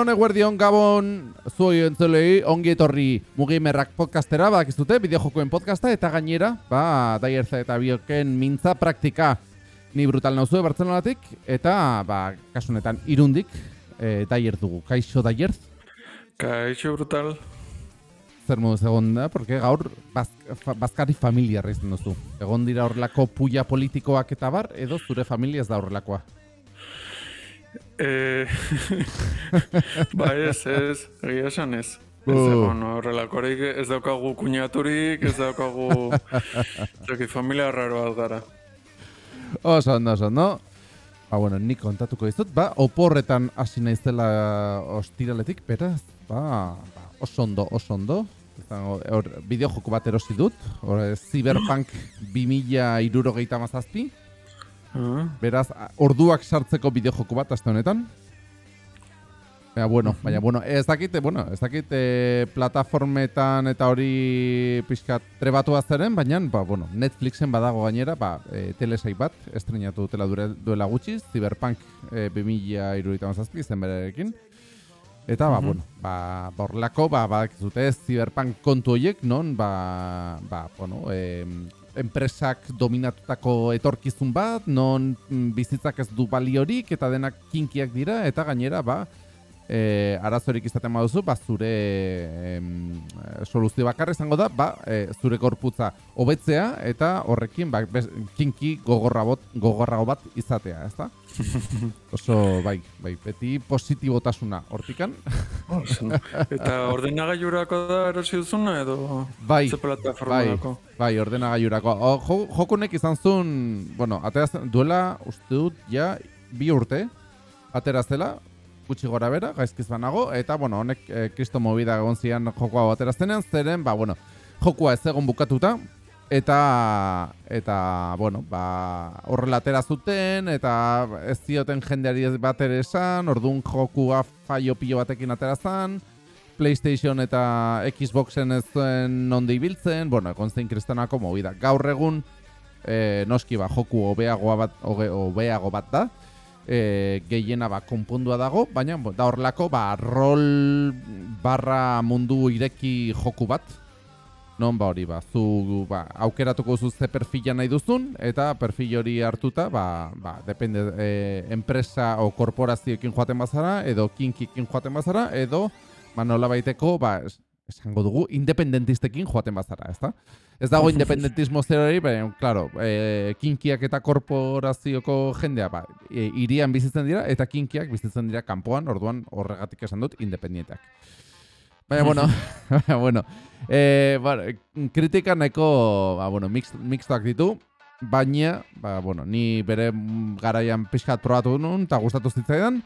Egun honek guardion gabon zuoi entzulei ongi etorri mugimerrak podcastera bakizute bideojokoen podcasta eta gainera ba daierza eta bioken mintza praktika ni brutal nauzue Bartzelonatik eta ba kasunetan irundik e, daier dugu. Kaixo daier? Kaixo brutal. Zer moduz egon da, porque gaur bazkari familia reizten duzu. Egon dira horrelako puia politikoak eta bar, edo zure familia ez da horrelakoa. Eh, bai ez, ez, egia esan ez. Ez bueno, horrelakorik ez daukagu kuñaturik, ez daukagu zaki familia raro bat gara. Oso ondo, oso ondo. Ba, bueno, nik kontatuko dizut, ba, oporretan hasi naizela ostiraletik, beraz, ba, ba oso ondo, oso ondo. Bideo joko bat erosi dut, hor, Cyberpunk 2000 irurogeita mazazpi. Uh Beraz, orduak sartzeko bideo joko bat, azte honetan. Baina, bueno, baina, bueno, ez dakit, bueno, ez dakit e, plataformetan eta hori pixka trebatu azaren, baina, ba, bueno, Netflixen badago gainera, ba, e, telesai bat, estrenatu dutela duela gutxi, Cyberpunk e, 2000 irudita mazazpi, zen berekin. Eta, ba, uh bueno, ba, borlako, ba, ba, zute, Cyberpunk kontu horiek, non, ba, ba, bueno, e, enpresak dominatutako etorkizun bat, non mm, bizitzak ez du baliorik eta denak kinkiak dira eta gainera ba e, arazorik izaten baduzu, ba zure em, soluzio bakarra izango da, ba e, zure korputza hobetzea eta horrekin ba, kinki gogorra bot, gogorrago bat izatea, ezta? Oso, bai, bai, beti positibotasuna hortikan. eta ordenagailurako da erosi duzuna edo bai, bai, bai, ordenagailurako. Jo, jokunek izan zuen, bueno, ateraz, duela uste dut ja bi urte, aterazela, gutxi gora bera, gaizkiz banago, eta, bueno, honek e, kristo movida egon zian jokoa ateraztenean, zeren, ba, bueno, jokua ez egon bukatuta, eta eta bueno, ba horrela atera zuten eta ez zioten jendeari bat ere esan, ordun jokua faio pilo batekin atera zan. PlayStation eta Xboxen ez zuen nonde ibiltzen, bueno, egon zein kristanako movida. Gaur egun e, noski ba joku hobeago bat hobeago bat da. E, gehiena ba konpundua dago, baina da horlako ba rol barra mundu ireki joku bat, non ba hori ba, zu ba, aukeratuko zu ze perfila nahi duzun, eta perfil hori hartuta, ba, ba, depende, e, enpresa o korporazioekin joaten bazara, edo kinkikin joaten bazara, edo, ba, nola baiteko, ba, esango dugu, independentistekin joaten bazara, ezta? Ez dago independentismo zer hori, baina, klaro, e, kinkiak eta korporazioko jendea, ba, e, irian bizitzen dira, eta kinkiak bizitzen dira kanpoan, orduan horregatik esan dut, independienteak. Baina, bueno, bueno, eh, bueno, kritika nahiko, ba, bueno, mix, mixtoak ditu, baina, ba, bueno, ni bere garaian pixkat probatu nun, eta gustatu zitzaidan,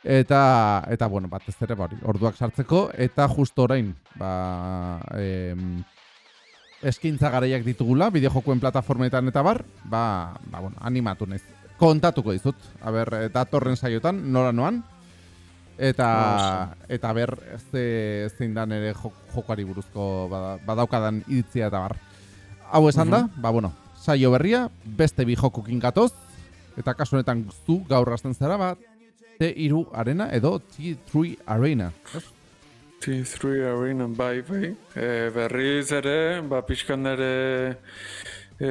eta, eta, bueno, bat ez ere, ba, orduak sartzeko, eta justo orain, ba, eh, eskintza garaiak ditugula, bideojokuen plataformetan eta bar, ba, ba, bueno, animatu nez. Kontatuko dizut, a ber, eh, datorren saiotan, nora noan, Eta eta ber ze zein da ere jokoari buruzko badaukadan iritzia eta bar. Hau esan da, ba bueno, saio berria beste bi jokukin gatoz eta kasu honetan zu gaur hasten zara bat T3 Arena edo T3 Arena. T3 Arena bai bai. E, berriz ere, ba pixkan ere e,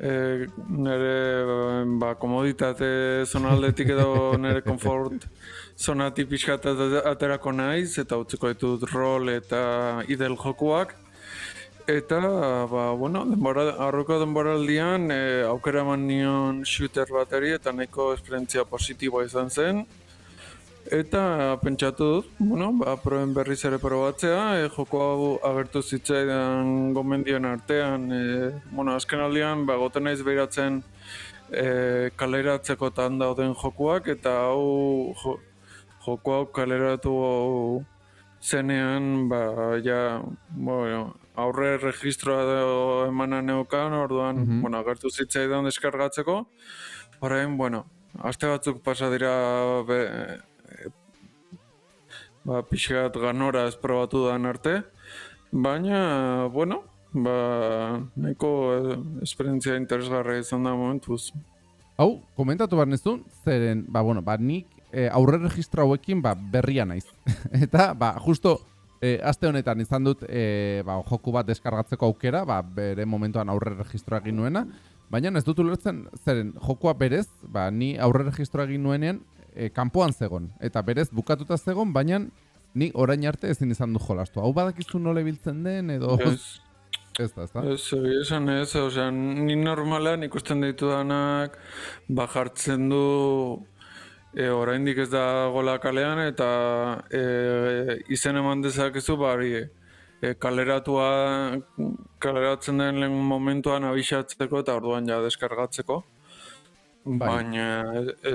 e, nire ba, komoditate zonaldetik edo nire komfort zonati pixkat aterako naiz eta utziko ditut rol eta idel jokuak eta ba, bueno, denbora, arroko denboraldian e, aukera eman nion shooter bateri eta nahiko esperientzia positiboa izan zen Eta pentsatu dut, bueno, ba, proben berriz ere probatzea, e, joko hau agertu zitzaidan gomendioen artean, e, bueno, azken aldean, ba, goten naiz behiratzen e, kaleratzeko dauden jokuak, eta hau jo, joko hau kaleratu hau zenean, ba, ja, bueno, aurre registroa emana neukan, orduan, mm -hmm. bueno, agertu zitzaidan deskargatzeko, Horrein, bueno, aste batzuk pasa dira be, ba, pixkat ganora ez probatu da arte, baina, bueno, ba, nahiko eh, esperientzia interesgarra izan da momentuz. Hau, komentatu behar zeren, ba, bueno, ba, nik e, aurre registra hauekin ba, berria naiz. eta, ba, justo, e, aste honetan izan dut e, ba, joku bat deskargatzeko aukera, ba, bere momentuan aurre registroa egin nuena, baina ez dut ulertzen, zeren, jokua berez, ba, ni aurre registroa egin nuenean, e, kanpoan zegon. Eta berez, bukatuta zegon, baina ni orain arte ezin izan du jolastu. Hau badakizu nola biltzen den, edo... Ez, Ez da, ez da. ez, esan ez, osea, ni normalean ikusten ditu danak, bajartzen du e, oraindik ez da gola kalean eta e, izen eman dezakezu bari e, kaleratua kaleratzen den momentuan abixatzeko eta orduan ja deskargatzeko. Bai. Baina e,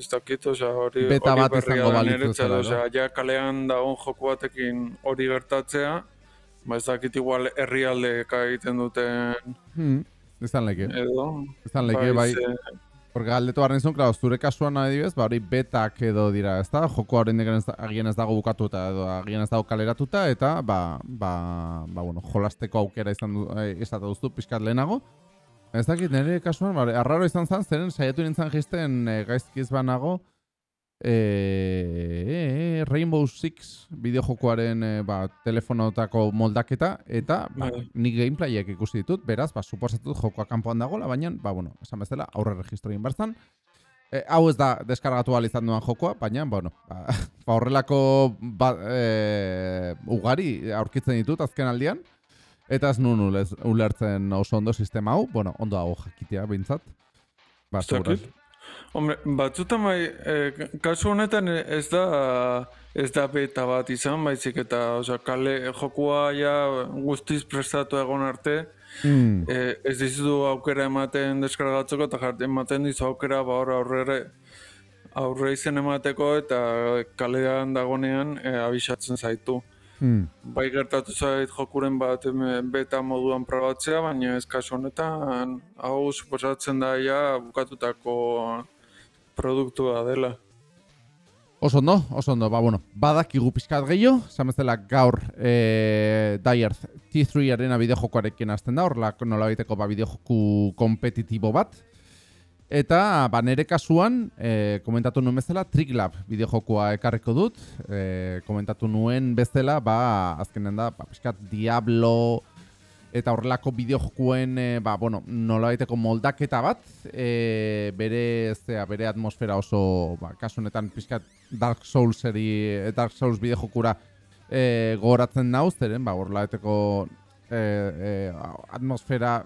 ez dakit, osea, hori, Beta hori bat izango da balitz niretzat, bezala, no? osea, ja kalean dagoen joku batekin hori gertatzea, ba ez dakit igual herrialdeka egiten duten Hmm, izan leke. edo. Izan leke, bai. ze- Porque galdetu barren izun, claro, zure kasuan adibidez, ba hori betak edo dira, ez da? Joko horrein agian ez dago bukatuta edo agian ez dago kaleratuta, eta ba, ba, ba bueno, jolasteko aukera izan du, eh, izate duzu pixkat lehenago. Ez dakit, nire kasuan, ba, arraro izan zen, zeren saiatu nintzen jisten e, gaizkiz banago, e, Rainbow Six bideojokoaren e, ba, telefonotako moldaketa, eta ba, nik gameplayek ikusi ditut, beraz, ba, suposatut jokoa kanpoan dagoela, baina, ba, bueno, esan bezala, aurre registro egin barzan. E, hau ez da deskargatu ahal izan duan jokoa, baina, bueno, ba, ba horrelako ba, e, ugari aurkitzen ditut azken aldian, eta ez nun ulez, ulertzen oso ondo sistema hau, bueno, ondo dago jakitea. Ba, dakit. seguraz. Hombre, batzutan bai, e, kasu honetan ez da ez da beta bat izan, baizik eta osea, kale jokua ja guztiz prestatu egon arte, Mm, e, ez dizu aukera ematen deskargatzeko eta jarte ematen dizu aukera ba hor aurrere aurre izen emateko eta kalean dagonean e, abisatzen zaitu. Mm. Bai gertatu zait jokuren bat beta moduan probatzea, baina ez kasu honetan hau suposatzen da ja bukatutako produktua dela. Oso ondo, oso ondo, ba, bueno, badakigu pixkat gehiago, zamezela gaur e, Dierth T3 arena bideojokoarekin hasten da, horrela nola baiteko ba, bideojoku kompetitibo bat. Eta, ba, nere kasuan, e, komentatu nuen bezala, Triglab bideojokoa ekarriko dut. E, komentatu nuen bezala, ba, azkenen da, ba, pixkat Diablo eta horrelako bideojokuen, e, ba, bueno, nola baiteko moldaketa bat, e, bere, zea, bere atmosfera oso, ba, kasu honetan pixkat Dark Soulseri, Dark Souls bideojokura e, gogoratzen nau, zeren, ba, horrela baiteko e, e, atmosfera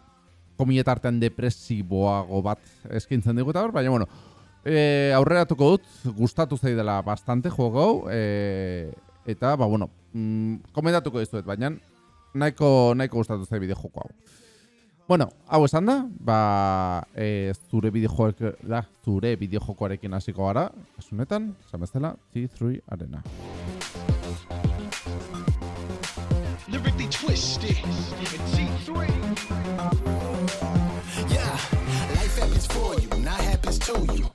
komiletartean depresiboago bat eskintzen digu eta hor, baina, bueno, e, aurreratuko dut, gustatu zaidela bastante juego hau, e, eta, ba, bueno, mm, komentatuko dizuet, baina nahiko, nahiko gustatu zai bideojoko hau. Bueno, hau esan da, ba, e, zure bideojoak, da, zure bideojokoarekin hasiko gara, kasunetan, esan bezala, T3 Arena. lyrically twisted. T3. Yeah, for you, not happens to you.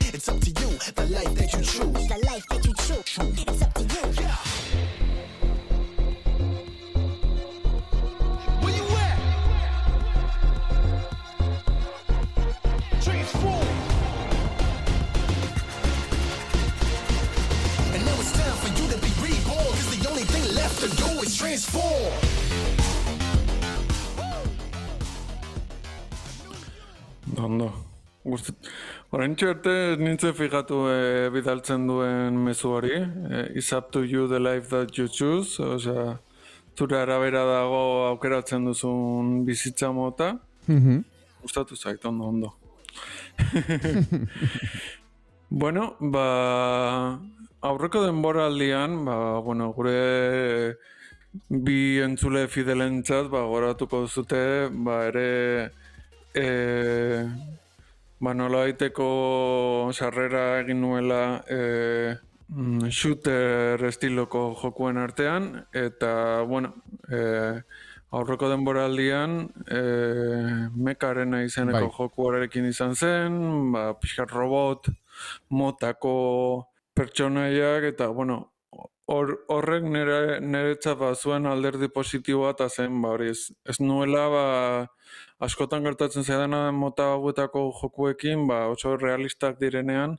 It's up to you, the life that you choose. the life that you choose. It's up to you. Where you at? Transform. And now it's time for you to be re-born. The only thing left to do is transform. Ondo. Ez nintzen fijatu e, bidaltzen duen mezu hori. E, it's up to you the life that you choose. Osea, zure arabera dago aukeratzen duzun bizitza mota. Gustatu zait, ondo, ondo. bueno, ba... Aurreko denboraldian, ba, bueno, gure bi entzule fidelentzat, ba, goratuko zute, ba, ere e, ba, nola sarrera egin nuela e, shooter estiloko jokuen artean, eta, bueno, e, aurreko denboraldian e, mekarena izeneko Bai. jokuarekin izan zen, ba, pixkat robot, motako pertsonaiak, eta, bueno, horrek nire, niretzat ba, zuen alderdi positiboa eta zen, ba, hori, ez, ez nuela, ba, askotan gertatzen zaidana mota hauetako jokuekin, ba, oso realistak direnean,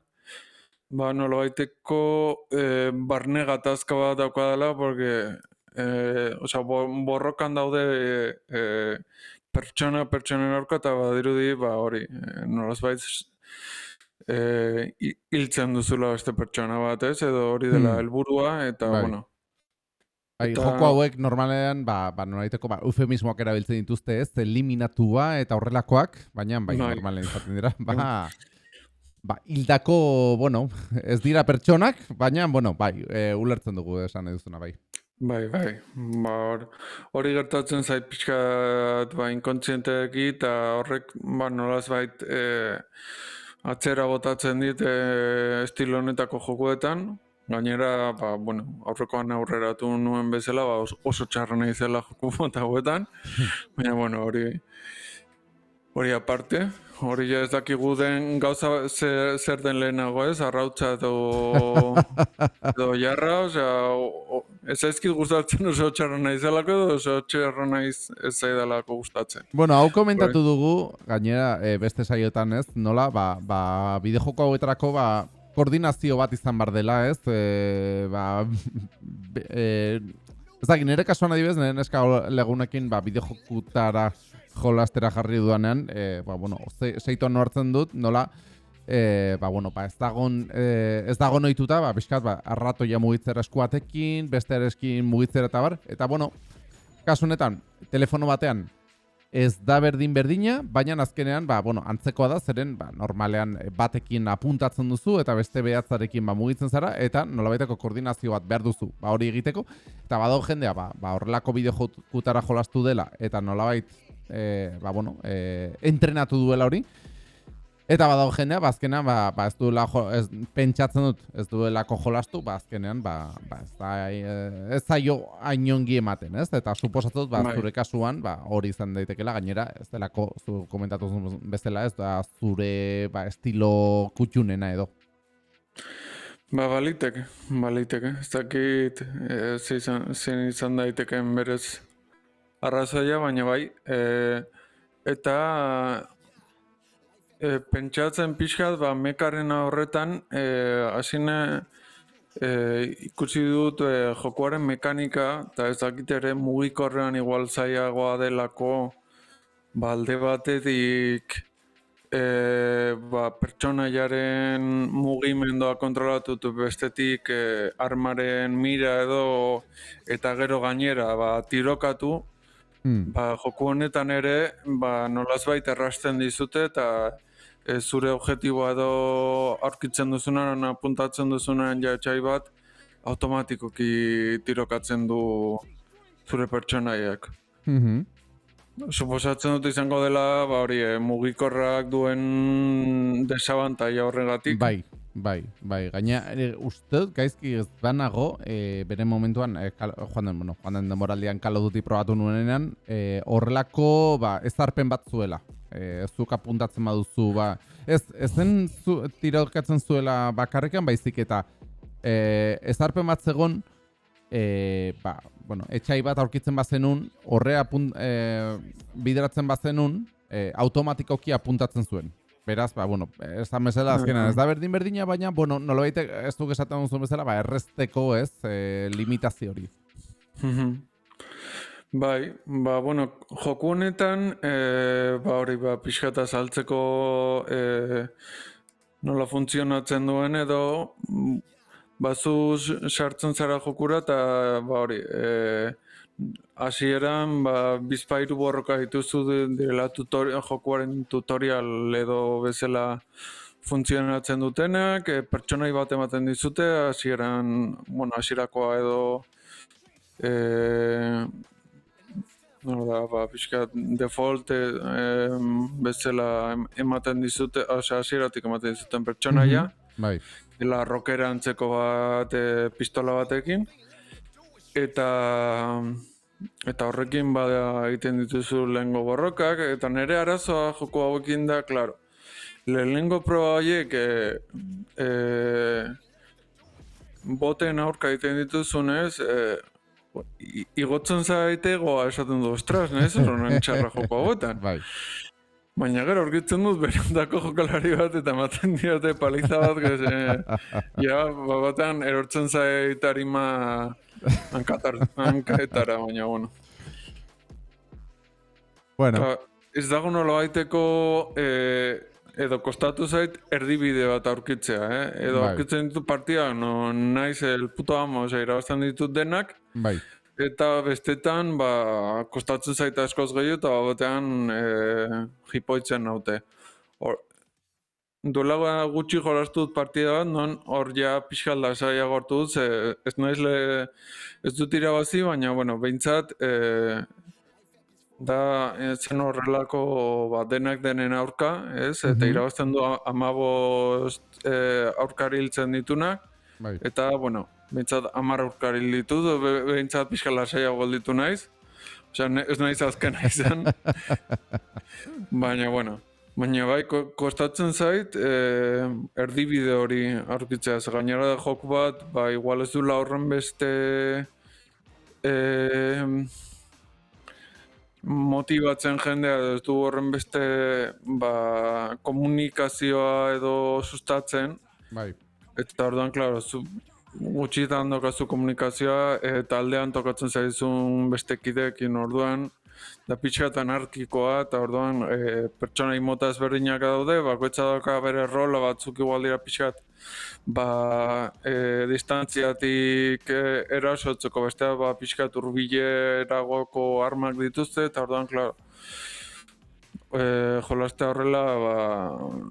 ba, nolabaiteko e, barne gatazka bat daukadala, porque, e, osea, bo, borrokan daude e, pertsona, pertsonen aurka, eta badirudi, ba, hori, e, nolazbait, e, hi- hiltzen duzula beste pertsona bat, ez? Edo hori dela Hmm. helburua eta Bai. bueno. Bai, Eta- joko hauek normalean, ba, ba nolaiteko ba, eufemismoak erabiltzen dituzte ez, eliminatua eta horrelakoak, baina bai, Bai. normalen izaten dira, ba, ba, hildako, bueno, ez dira pertsonak, baina, bueno, bai, e, ulertzen dugu esan nahi duzuna, bai. Bai, bai. Ba, hor- hori gertatzen zait pixkat ba, inkontzienteki eta horrek ba, nolaz bait e, atzera botatzen dit e, estilo honetako jokuetan. Gainera, ba, bueno, aurrekoan aurreratu nuen bezala, ba, oso, txarra nahi zela joku mota. Baina, bueno, hori hori aparte, hori ez dakigu den gauza zer, zer den lehenago ez, arrautza edo, edo jarra, osea, ez zaizkit gustatzen oso txarra naizelako edo oso txarra naiz ez zaidalako gustatzen. Bueno, hau komentatu dugu, gainera, e, beste saiotan ez, nola, ba, ba, bidejoko hauetarako, ba, koordinazio bat izan bar dela, ez? E, ba, be- e, ez dakit, nire kasuan adibidez, nire neska legunekin, ba, bidejokutara jolastera jarri dudanean, e, ba, bueno, ze, seitoan hartzen dut, nola, e, ba, bueno, ba, ez dagon, e, ez dagon ohituta, ba, pixkat, ba, arratoia mugitzera eskuatekin, beste eskin mugitzera eta bar, eta, bueno, kasu honetan, telefono batean, ez da berdin berdina, baina azkenean, ba, bueno, antzekoa da, zeren, ba, normalean eh, batekin apuntatzen duzu, eta beste behatzarekin ba, mugitzen zara, eta nolabaiteko koordinazio bat behar duzu, ba, hori egiteko, eta badau jendea, ba, ba horrelako bideokutara jolastu dela, eta nolabait, e, ba, bueno, e, entrenatu duela hori, Eta badago jendea, ba, azkenean, ba, ba, ez duela, jo, ez, pentsatzen dut, ez duelako jolastu, ba, azkenean, ba, ba, ez, da, eh, ez zaio ainongi ematen, ez? Eta suposatu dut, ba, Bai. zure kasuan, ba, hori izan daitekela, gainera, ez delako, zu komentatu bezala, ez da, zure, ba, estilo kutxunena edo. Ba, baliteke, baliteke. Ez dakit e, ze izan, zein izan daitekeen berez arrazoia, baina bai. E, eta e, pentsatzen pixkat, ba, mekaren horretan, e, hasine e, ikusi dut e, jokuaren mekanika, eta ez dakit ere mugikorrean igual zaiagoa delako, ba, alde batetik e, ba, pertsonaiaren mugimendua kontrolatu bestetik e, armaren mira edo eta gero gainera ba, tirokatu, Hmm. ba, joku honetan ere ba, nolazbait errasten dizute eta e, zure objektiboa edo aurkitzen duzunan, apuntatzen duzunan jatxai bat, automatikoki tirokatzen du zure pertsonaiak. Mhm. Suposatzen dut izango dela, ba hori, eh, mugikorrak duen desabantaia horregatik. Bai, bai, bai. Gaina, e, uste gaizki ez banago, e, bere momentuan, e, kal, joan den, bueno, joan den demoraldian Call of Duty probatu nuenean, e, horrelako, ba, ezarpen bat zuela. E, zuk apuntatzen baduzu, ba, ez, ezen zu, tirokatzen zuela bakarrikan, baizik eta e, ezarpen bat zegon, e, ba, bueno, etxai bat aurkitzen bazenun, horre apun, e, bideratzen bazenun, e, automatikoki apuntatzen zuen. Beraz, ba, bueno, esan bezala azkenan ez da berdin berdina, baina, bueno, nolabait ez duk esaten duzun bezala, ba, errezteko ez, e, limitazio hori. Bai, ba, bueno, joku honetan, e, ba, hori, ba, pixkata saltzeko e, nola funtzionatzen duen edo, mm, bazu sartzen zara jokura eta, ba, hori, e, hasieran ba, bizpairu borroka dituzu di- direla tutori, jokuaren tutorial edo bezala funtzionatzen dutenak, e, pertsonai bat ematen dizute, hasieran, bueno, hasierakoa edo e, nola da, ba, pixka default e, bezala em- ematen dizute, osea, hasieratik ematen dizuten pertsonaia, Bai. dela rockera antzeko bat e, pistola batekin eta eta horrekin bada egiten dituzu lehengo borrokak eta nire arazoa joko hauekin da, claro. Lehenengo proba horiek e, e, boten aurka egiten dituzunez, e, igotzen zaite goa esaten du, ostras, nahiz horren txarra joko hauetan. Bai. Baina gero aurkitzen dut berondako jokalari bat eta ematen diote paliza bat, gez, e, ja, ba, batean erortzen zait arima hankatar, hankaetara, baina, bueno. Bueno, Ba, ez dago nola baiteko, e, edo kostatu zait erdibide bat aurkitzea, eh? Edo Bai. aurkitzen ditut partida, no naiz el puto amo, osea, irabazten ditut denak, bai. eta bestetan, ba, kostatzen zait askoz gehiago, eta batean e, jipoitzen naute. Hor, duela gutxi jolastu dut partida bat, non hor ja pixkat lasaia gortu dut, ze ez naiz le, ez dut irabazi, baina, bueno, behintzat, e, da eh, zen horrelako ba, denak denen aurka, ez? Eta Mhm. irabazten du amabost e, aurkari hiltzen ditunak, Bai. eta, bueno, behintzat amar aurkari hil ditu, be, behintzat pixka lasaia golditu naiz. Osea, ez naiz azkena izan. Baina, bueno, baina bai, ko, kostatzen zait, e, erdibide hori aurkitzea. Ze gainera da joku bat, ba, igual ez du horren beste... E, motibatzen jendea ez du horren beste ba, komunikazioa edo sustatzen Bai. eta orduan, klaro, zu gutxitan dokazu komunikazioa eta aldean tokatzen zaizun beste kideekin orduan da pixkat anarkikoa eta orduan e, pertsona mota ezberdinak daude, bakoitza dauka bere rola batzuk igual dira pixkat ba, e, distantziatik e, erasotzeko bestea ba, pixkat urbileragoko armak dituzte eta orduan, klaro, e, jolastea horrela ba,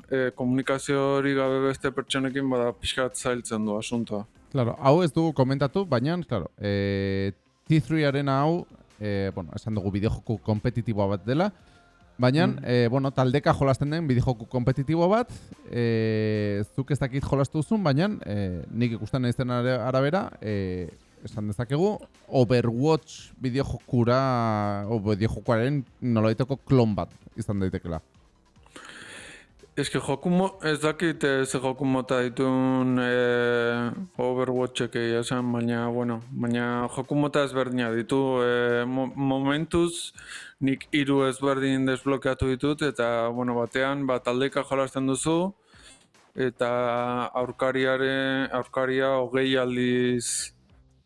e, komunikazio hori gabe beste pertsonekin bada pixkat zailtzen du asuntoa. Claro, hau ez dugu komentatu, baina, claro, e, T3 hau, e, bueno, esan dugu bideojoku kompetitiboa bat dela, baina, Mm. e, bueno, taldeka jolasten den bideojoku kompetitibo bat, e, zuk ez dakit jolastu duzun, baina, e, nik ikusten are- arabera, e, esan dezakegu, Overwatch bideojokura, o bideojokuaren nolaiteko klon bat izan daitekela. Ez que joku mo, ez dakit eh, ze joku mota ditun e, Overwatchek egia esan, baina, bueno, baina joku mota ezberdina ditu. E, mo, momentuz nik hiru ezberdin desblokeatu ditut eta, bueno, batean, bat taldeka jolasten duzu eta aurkariaren, aurkaria hogei aldiz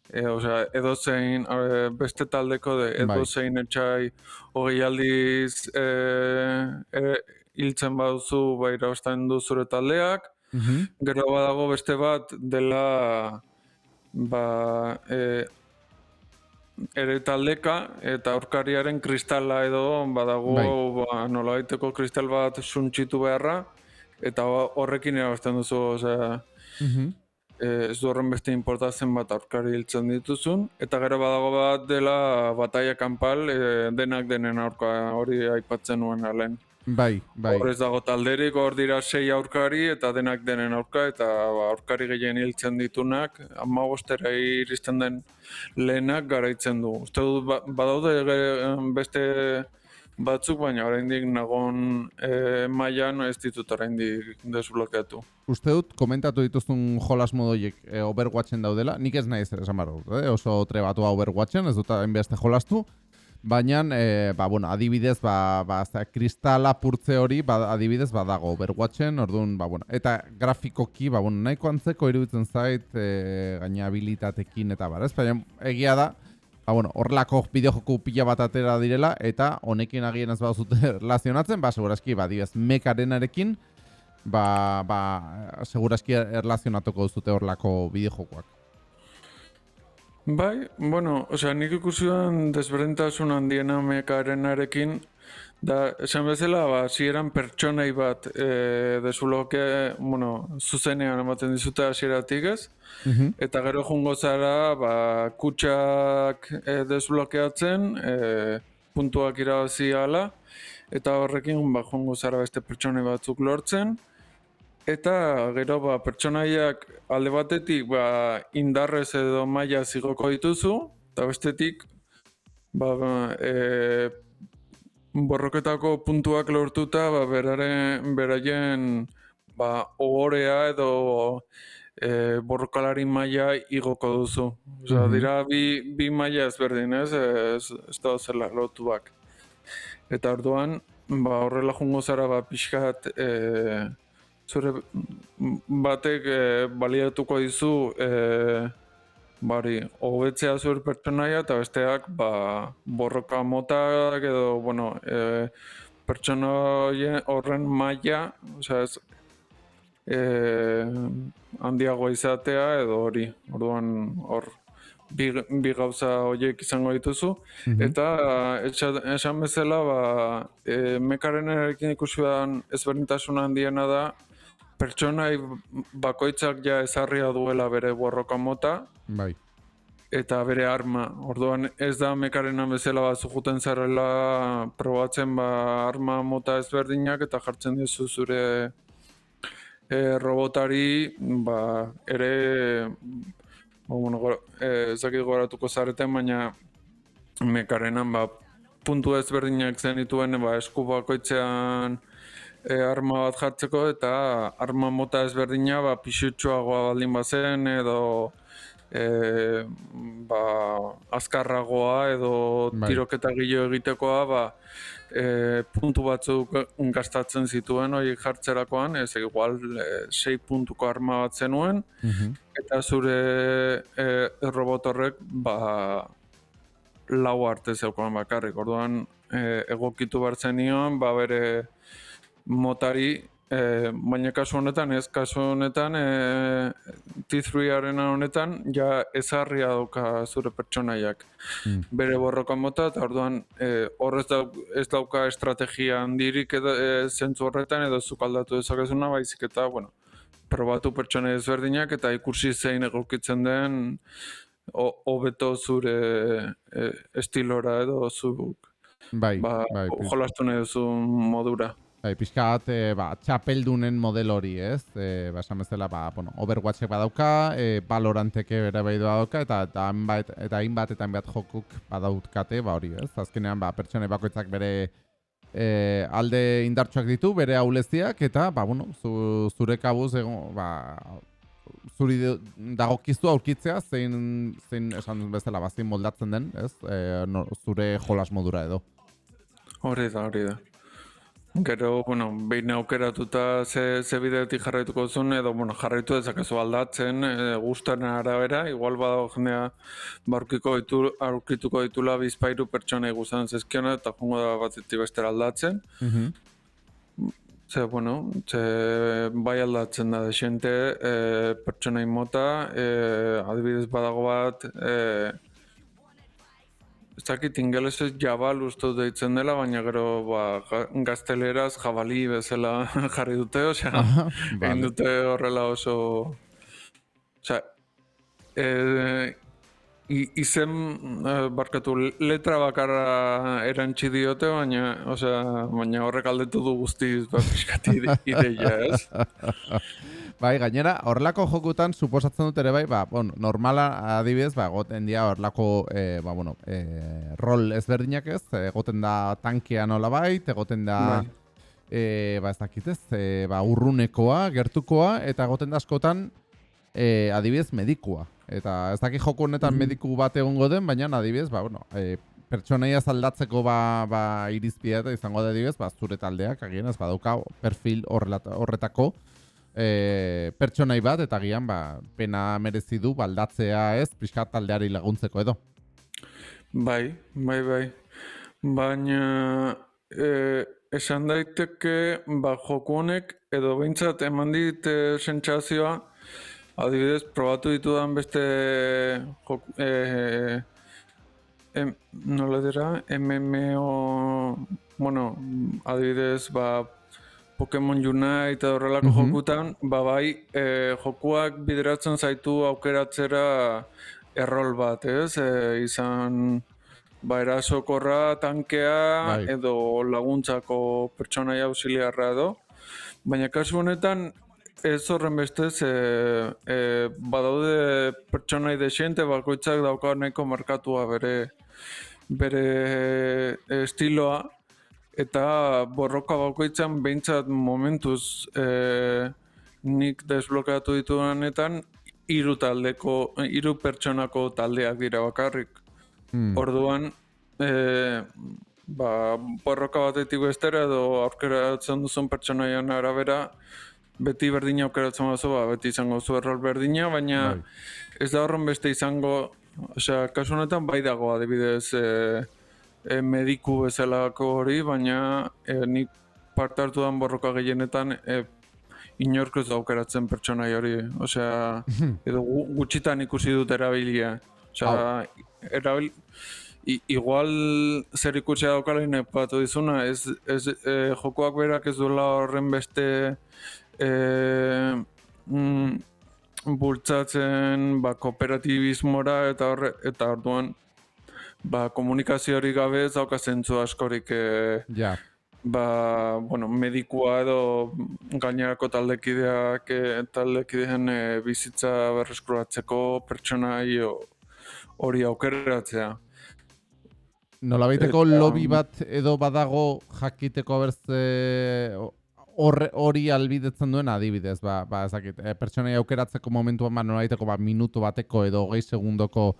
E, osea, edozein, e, beste taldeko de Bai. edozein etxai hogei aldiz e, e, hiltzen baduzu ba irabazten du zure taldeak. Mhm. Gero badago beste bat dela ba, e, ere taldeka eta aurkariaren kristala edo badago Bai. ba, nolabaiteko kristal bat suntxitu beharra eta horrekin irabazten duzu, osea, e, ez du horren beste importatzen bat aurkari hiltzen dituzun. Eta gero badago bat dela bataia kanpal e, denak denen aurka hori aipatzen nuen alen. Bai, bai. Hor ez dago talderik, hor dira sei aurkari eta denak denen aurka eta ba, aurkari gehien hiltzen ditunak, ama bostera iristen den lehenak garaitzen du. Uste dut ba, badaude beste batzuk, baina oraindik nagon e, mailan ez ditut oraindik desblokeatu. Uste dut, komentatu dituzun jolas modoiek e, Overwatchen daudela. Nik ez naiz esan behar dut, eh? oso trebatua Overwatchen, ez dut hainbeste jolastu. Baina, e, ba, bueno, adibidez, ba, ba, kristala purtze hori, ba, adibidez, badago Overwatchen, orduan, ba, bueno, eta grafikoki, ba, bueno, nahiko antzeko iruditzen zait, e, gaina habilitatekin eta bar, ez? Baina, egia da, ba, bueno, horrelako bideojoku pila bat atera direla, eta honekin agien ez baduzute relazionatzen, ba, segurazki, ba, adibidez, mekarenarekin, ba, ba, segurazki erlazionatuko duzute horlako bideojokoak. Bai, bueno, osea, nik ikusi duan desberdintasun handiena mekarenarekin, da, esan bezala, ba, hasieran pertsonai bat e, desbloke, bueno, zuzenean ematen dizute hasieratik ez, Mhm. eta gero jungo zara, ba, kutsak e, desblokeatzen, e, puntuak irabazi ala, eta horrekin, ba, jungo zara beste pertsonai batzuk lortzen, Eta gero ba, pertsonaiak alde batetik ba, indarrez edo maila zigoko dituzu, eta bestetik ba, ba, e, borroketako puntuak lortuta ba, beraren, beraien ba, ohorea edo e, borrokalari maila igoko duzu. Osea, Mhm. dira bi, bi maila ezberdin, ez? Ez, ez da zela lotuak. Eta orduan, ba, horrela jungo zara ba, pixkat, e, zure batek e, baliatuko dizu e, bari, hobetzea zure pertsonaia eta besteak ba, borroka motak edo, bueno, e, pertsona horren maila, osea ez, e, handiago izatea edo hori, orduan hor bi, bi gauza horiek izango dituzu. Eta etxa- esan bezala, ba, e, mekarenarekin ikusi dan ezberdintasun handiena da, pertsonai bakoitzak ja ezarria duela bere borroka mota, Bai. eta bere arma. Orduan ez da mekarena bezala bat zujuten zarela probatzen ba arma mota ezberdinak eta jartzen dizu zure e, robotari ba ere ba, bueno, gora, e, ez dakit goratuko zareten, baina mekarenan ba puntu ezberdinak zenituen ba esku bakoitzean e, arma bat jartzeko eta arma mota ezberdina ba pixutxoagoa baldin bazen edo e, ba, azkarragoa edo Bai. tiroketa gehiago egitekoa ba, e, puntu batzuk gastatzen zituen hori jartzerakoan, ez igual e, sei puntuko arma bat zenuen Mhm. eta zure e, robot horrek ba, lau arte zeukoan bakarrik. Orduan e, egokitu behar zenion, ba bere motari, e, baina kasu honetan, ez kasu honetan, e, T3-aren honetan, ja ezarria dauka zure pertsonaiak Mm. bere borroka mota, eta orduan e, hor ez, dauk, ez dauka estrategia handirik edo, e, zentzu horretan, edo zuk aldatu dezakezuna, baizik eta, bueno, probatu pertsona ezberdinak eta ikusi zein egokitzen den ho- hobeto zure e, estilora edo zuk Bai, ba, bai, pix- jolastu nahi duzun modura. Bai, pixka bat, e, ba, txapeldunen model hori, ez? E, ba, esan bezala, ba, bueno, Overwatchek badauka, e, Valoranteke bere bai badauka, eta, hainbat, eta hainbat, eta hainbat jokuk badautkate, ba, hori, ez? Azkenean, ba, pertsone bakoitzak bere e, alde indartsuak ditu, bere auleziak, eta, ba, bueno, zu, zure kabuz, egon, ba, zuri dagokizu aurkitzea, zein, zein esan bezala, ba, zein moldatzen den, ez? E, no, zure jolas modura edo. Hori da, hori da. Gero, bueno, behin aukeratuta ze, ze bideetik jarraituko zuen, edo, bueno, jarraitu dezakezu aldatzen, e, guztaren arabera, igual badago jendea barkiko ditu, aurkituko ditula bizpairu pertsonei guztan zezkiona, eta jongo da batetik bestera aldatzen. Mhm. Ze, bueno, ze bai aldatzen da desente, e, pertsonei mota, e, adibidez badago bat, e, ez dakit ingelesez jabal uste dut deitzen dela, baina gero ba, ga- gazteleraz jabali bezala jarri dute, osea, Aha, egin vale. dute horrela oso... Osea, e, izen, eh, barkatu, letra bakarra erantzi diote, baina, osea, baina horrek aldetu du guztiz, ba, pixkat ide, ideia, ez? Bai, gainera, horrelako jokutan suposatzen dut ere bai, ba, bueno, normala adibidez, ba, egoten dira horrelako, e, ba, bueno, e, rol ezberdinak ez, egoten da tankea nola bait, egoten da, Bai. e, ba, ez dakit ez, e, ba, urrunekoa, gertukoa, eta egoten da askotan, e, adibidez, medikua. Eta ez dakit joku honetan mediku bat egongo den, baina adibidez, ba, bueno, e, pertsonaia zaldatzeko ba, ba irizpidea eta izango da adibidez, ba, zure taldeak, agian ez badauka perfil horretako, e, pertsonai bat, eta agian ba, pena merezi du baldatzea ez, pixka taldeari laguntzeko edo. Bai, bai, bai. Baina e, esan daiteke ba, joku honek edo behintzat eman dit e, sentsazioa adibidez probatu ditudan beste joku, e, em, nola dira, MMO bueno, adibidez ba, Pokemon Unite eta horrelako Mhm. jokutan, ba bai, e, jokuak bideratzen zaitu aukeratzera errol bat, ez? E, izan ba erasokorra, tankea Bai. edo laguntzako pertsonaia auxiliarra edo. Baina kasu honetan ez horren bestez e, e, badaude pertsonai desiente bakoitzak dauka nahiko markatua bere bere estiloa eta borroka bakoitzan behintzat momentuz e, nik desblokeatu ditudanetan hiru taldeko, hiru pertsonako taldeak dira bakarrik. Hmm. Orduan, e, ba, borroka batetik bestera edo aurkeratzen duzun pertsonaian arabera, beti berdina aukeratzen bazu, ba, beti izango zu errol berdina, baina Bai. ez da horren beste izango, osea, kasu honetan bai dago adibidez e, e, mediku bezalako hori, baina e, nik parte hartu dan borroka gehienetan e, inork ez aukeratzen pertsonai hori, osea, edo gu- gutxitan ikusi dut erabilia. Osea, erabil, i, igual zer ikusia daukala nepatu dizuna, ez, ez e, jokoak berak ez duela horren beste e, mm, bultzatzen ba, kooperatibismora eta horre, eta orduan ba, komunikaziorik gabe ez dauka zentzu askorik e, Ja, ba, bueno, medikua edo gainerako taldekideak e, taldekideen e, bizitza berreskuratzeko pertsonai hori aukeratzea. nolabaiteko Eta- lobby bat edo badago jakiteko abertze horre- hori albidetzen duen adibidez, ba, ba ezakit, e, pertsonai aukeratzeko momentuan ba, nolabaiteko ba, minutu bateko edo hogei segundoko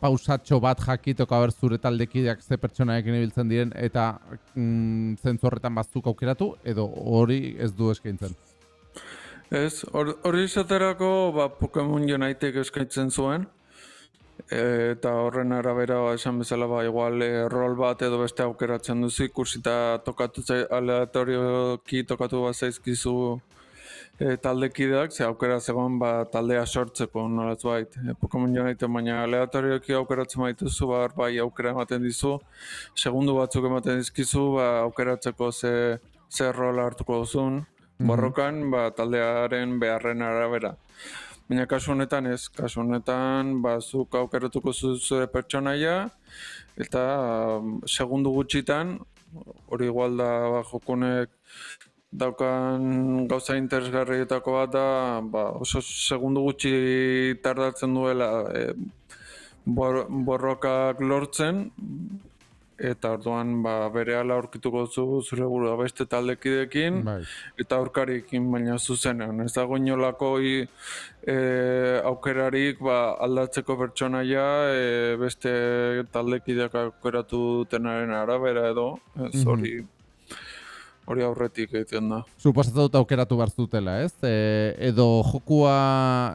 pausatxo bat jakiteko aber zure taldekideak ze pertsonaekin ibiltzen diren eta mm, zentzu horretan bazuk aukeratu edo hori ez du eskaintzen. Ez, hor- hori izaterako ba, Pokemon Unitek eskaintzen zuen, eta horren arabera ba, esan bezala ba, igual e, rol bat edo beste aukeratzen duzu ikusita tokatu zai, aleatorioki tokatu bat zaizkizu e, taldekideak, ze aukera zegoen ba, taldea sortzeko nolaz bait. E, Pokemon Unite baina aleatorioki aukeratzen baituzu, ba, bai aukera ematen dizu, segundu batzuk ematen dizkizu, ba, aukeratzeko ze, ze rol hartuko duzun, borrokan, ba, taldearen beharren arabera. Baina kasu honetan ez, kasu honetan ba, zuk aukeratuko zu zure pertsonaia eta um, segundu gutxitan, hori igual da ba, jokunek daukan gauza interesgarrietako bat da ba, oso segundu gutxi tardatzen duela e, bor, borrokak lortzen eta orduan ba, berehala aurkituko zu zure burua beste taldekidekin Bai. eta aurkariekin baina zuzenean. Ez dago inolako i, e, aukerarik ba, aldatzeko pertsonaia e, beste taldekideak aukeratu dutenaren arabera edo, ez Mhm. hori hori aurretik egiten da. Suposatu dut aukeratu behar zutela, ez? E, edo jokua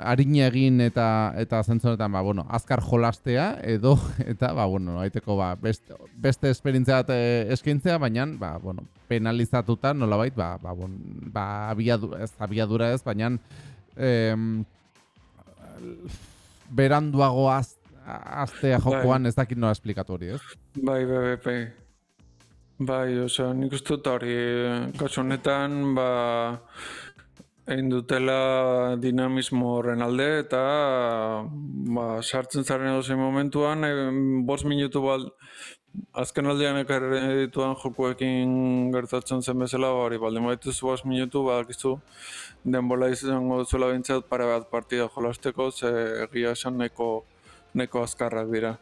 harina egin eta eta zentzu honetan, ba, bueno, azkar jolastea, edo, eta, ba, bueno, aiteko, ba, beste, beste esperientzia bat e, eskaintzea, baina, ba, bueno, penalizatuta, nolabait, ba, ba, bon, ba, abiadu, ez, abiadura ez, baina, em, beranduago az, aztea jokoan ez dakit nola esplikatu hori, ez? Bai, bai, bai, bai. Bai, osea, nik uste dut hori, kasu honetan, ba, egin dutela dinamismo horren alde, eta ba, sartzen zaren edozein momentuan, e, bost minutu bal, azken aldean ekarri dituan jokuekin gertatzen zen bezala, ba, hori, baldin baituzu bost minutu, badakizu, denbola izango zuela bintzat pare bat partida jolasteko, ze egia esan nahiko, nahiko azkarrak dira.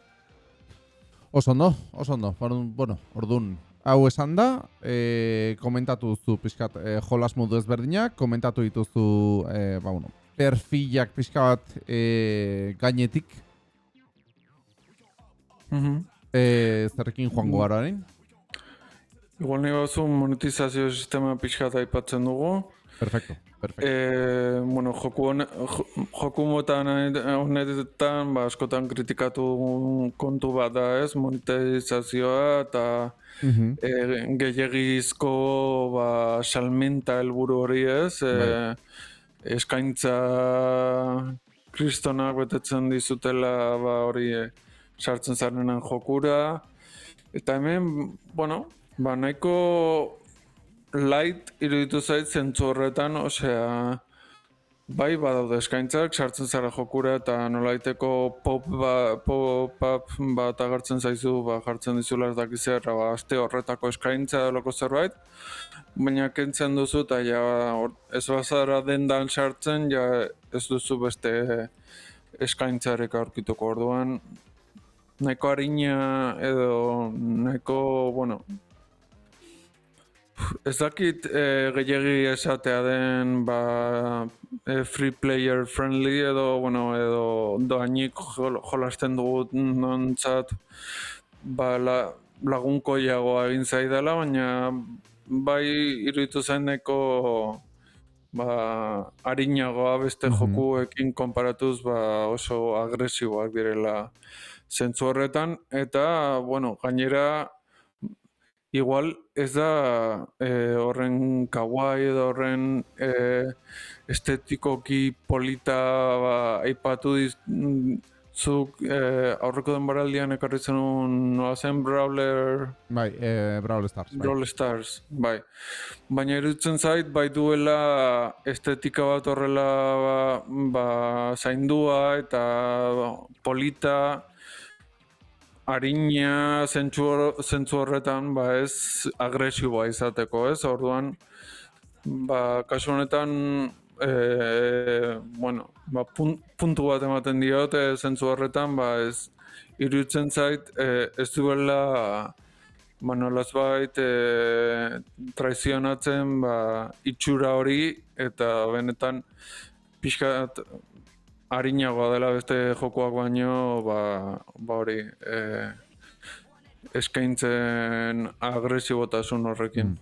Oso ondo, oso ondo. Bueno, orduan, hau esan da, e, komentatu duzu pixkat e, jolas modu ezberdinak, komentatu dituzu, e, ba, bueno, perfilak pixka bat e, gainetik, Mhm. e, zerrekin joango gara orain? Igual nahi bazu monetizazio sistema pixka eta aipatzen dugu. Perfecto, perfecto. E, bueno, joku, hone, jo, joku motan honetan ba, askotan kritikatu kontu bat da ez, monetizazioa eta Mhm. e, gehiagizko ba, salmenta helburu hori ez, e, eskaintza kristonak betetzen dizutela ba, hori e, sartzen zarenan jokura, eta hemen, bueno, ba, nahiko light iruditu zait zentzu horretan, osea, bai badaude eskaintzak, sartzen zara jokura eta nolaiteko pop ba, pop-up bat agertzen zaizu, ba, jartzen dizula ez dakizer, ba, aste horretako eskaintza edolako zerbait, baina kentzen duzu eta ja, or, ez bazara dendan sartzen, ja ez duzu beste eskaintzarek aurkituko orduan, nahiko harina edo nahiko, bueno, Ez dakit e, gehiagi esatea den ba, e, free player friendly edo, bueno, edo doainik jol, jolasten dugut nontzat ba, la, lagunkoiagoa egin zaidala, baina bai iruditu zaineko ba, harinagoa beste Mhm. jokuekin konparatuz ba, oso agresiboak direla zentzu horretan, eta, bueno, gainera Igual ez da eh, horren kawaii edo horren eh, estetikoki polita ba, aipatu diz, mm, eh, aurreko denboraldian ekarri zenun nola zen Brawler Bai, e, Brawl Stars. Bai. Brawl Stars, bai. Baina iruditzen zait, bai duela estetika bat horrela ba, ba, zaindua eta polita, harina zentzu, hor- zentzu horretan ba ez agresiboa izateko, ez? Orduan, ba, kasu honetan, e, bueno, ba, pun, puntu bat ematen diot e, zentzu horretan, ba ez iruditzen zait, e, ez duela ba, nolazbait e, traizionatzen ba, itxura hori eta benetan pixkat harinagoa dela beste jokoak baino ba, ba hori e, eskaintzen agresibotasun horrekin.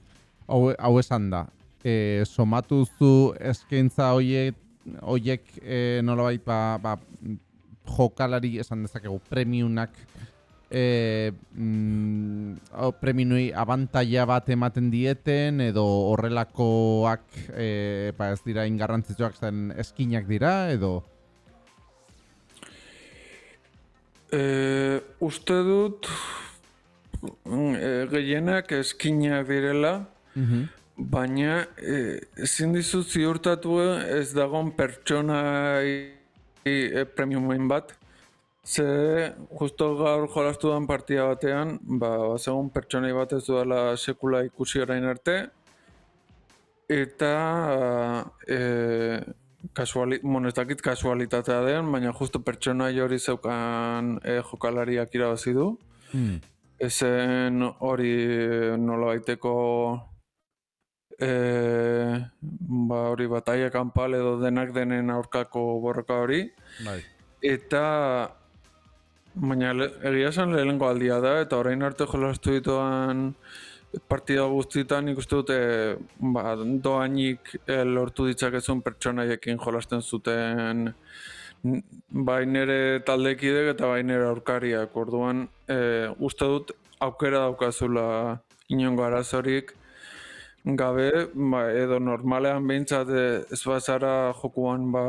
Hau, hau esan da. E, somatu zu eskaintza hoiek, hoiek e, nolabait ba, ba, jokalari esan dezakegu premiunak e, mm, premiunui abantaia bat ematen dieten edo horrelakoak e, ba ez dira ingarrantzitsuak zen eskinak dira edo E, uste dut mm, e, gehienak eskinak direla, baina e, ezin dizut ziurtatu ez dagon pertsona e, premiumen bat, ze justo gaur jolastu dan partida batean, ba, segun pertsonai bat ez duela sekula ikusi orain arte, eta e, kasuali, bueno, ez dakit kasualitatea den, baina justo pertsonai hori zeukan e, jokalariak irabazi du. Hmm. Ezen hori nola baiteko e, ba hori bataia kanpal edo denak denen aurkako borroka hori. Bai. Eta baina le, egia esan lehenengo aldia da eta orain arte jolastu dituan partida guztietan ikuste dute ba, doainik eh, lortu ditzakezun pertsonaiekin jolasten zuten n- bai nere taldekidek eta bai nere aurkariak. Orduan e, uste dut aukera daukazula inongo arazorik gabe, ba, edo normalean behintzat eh, ez bazara jokuan ba,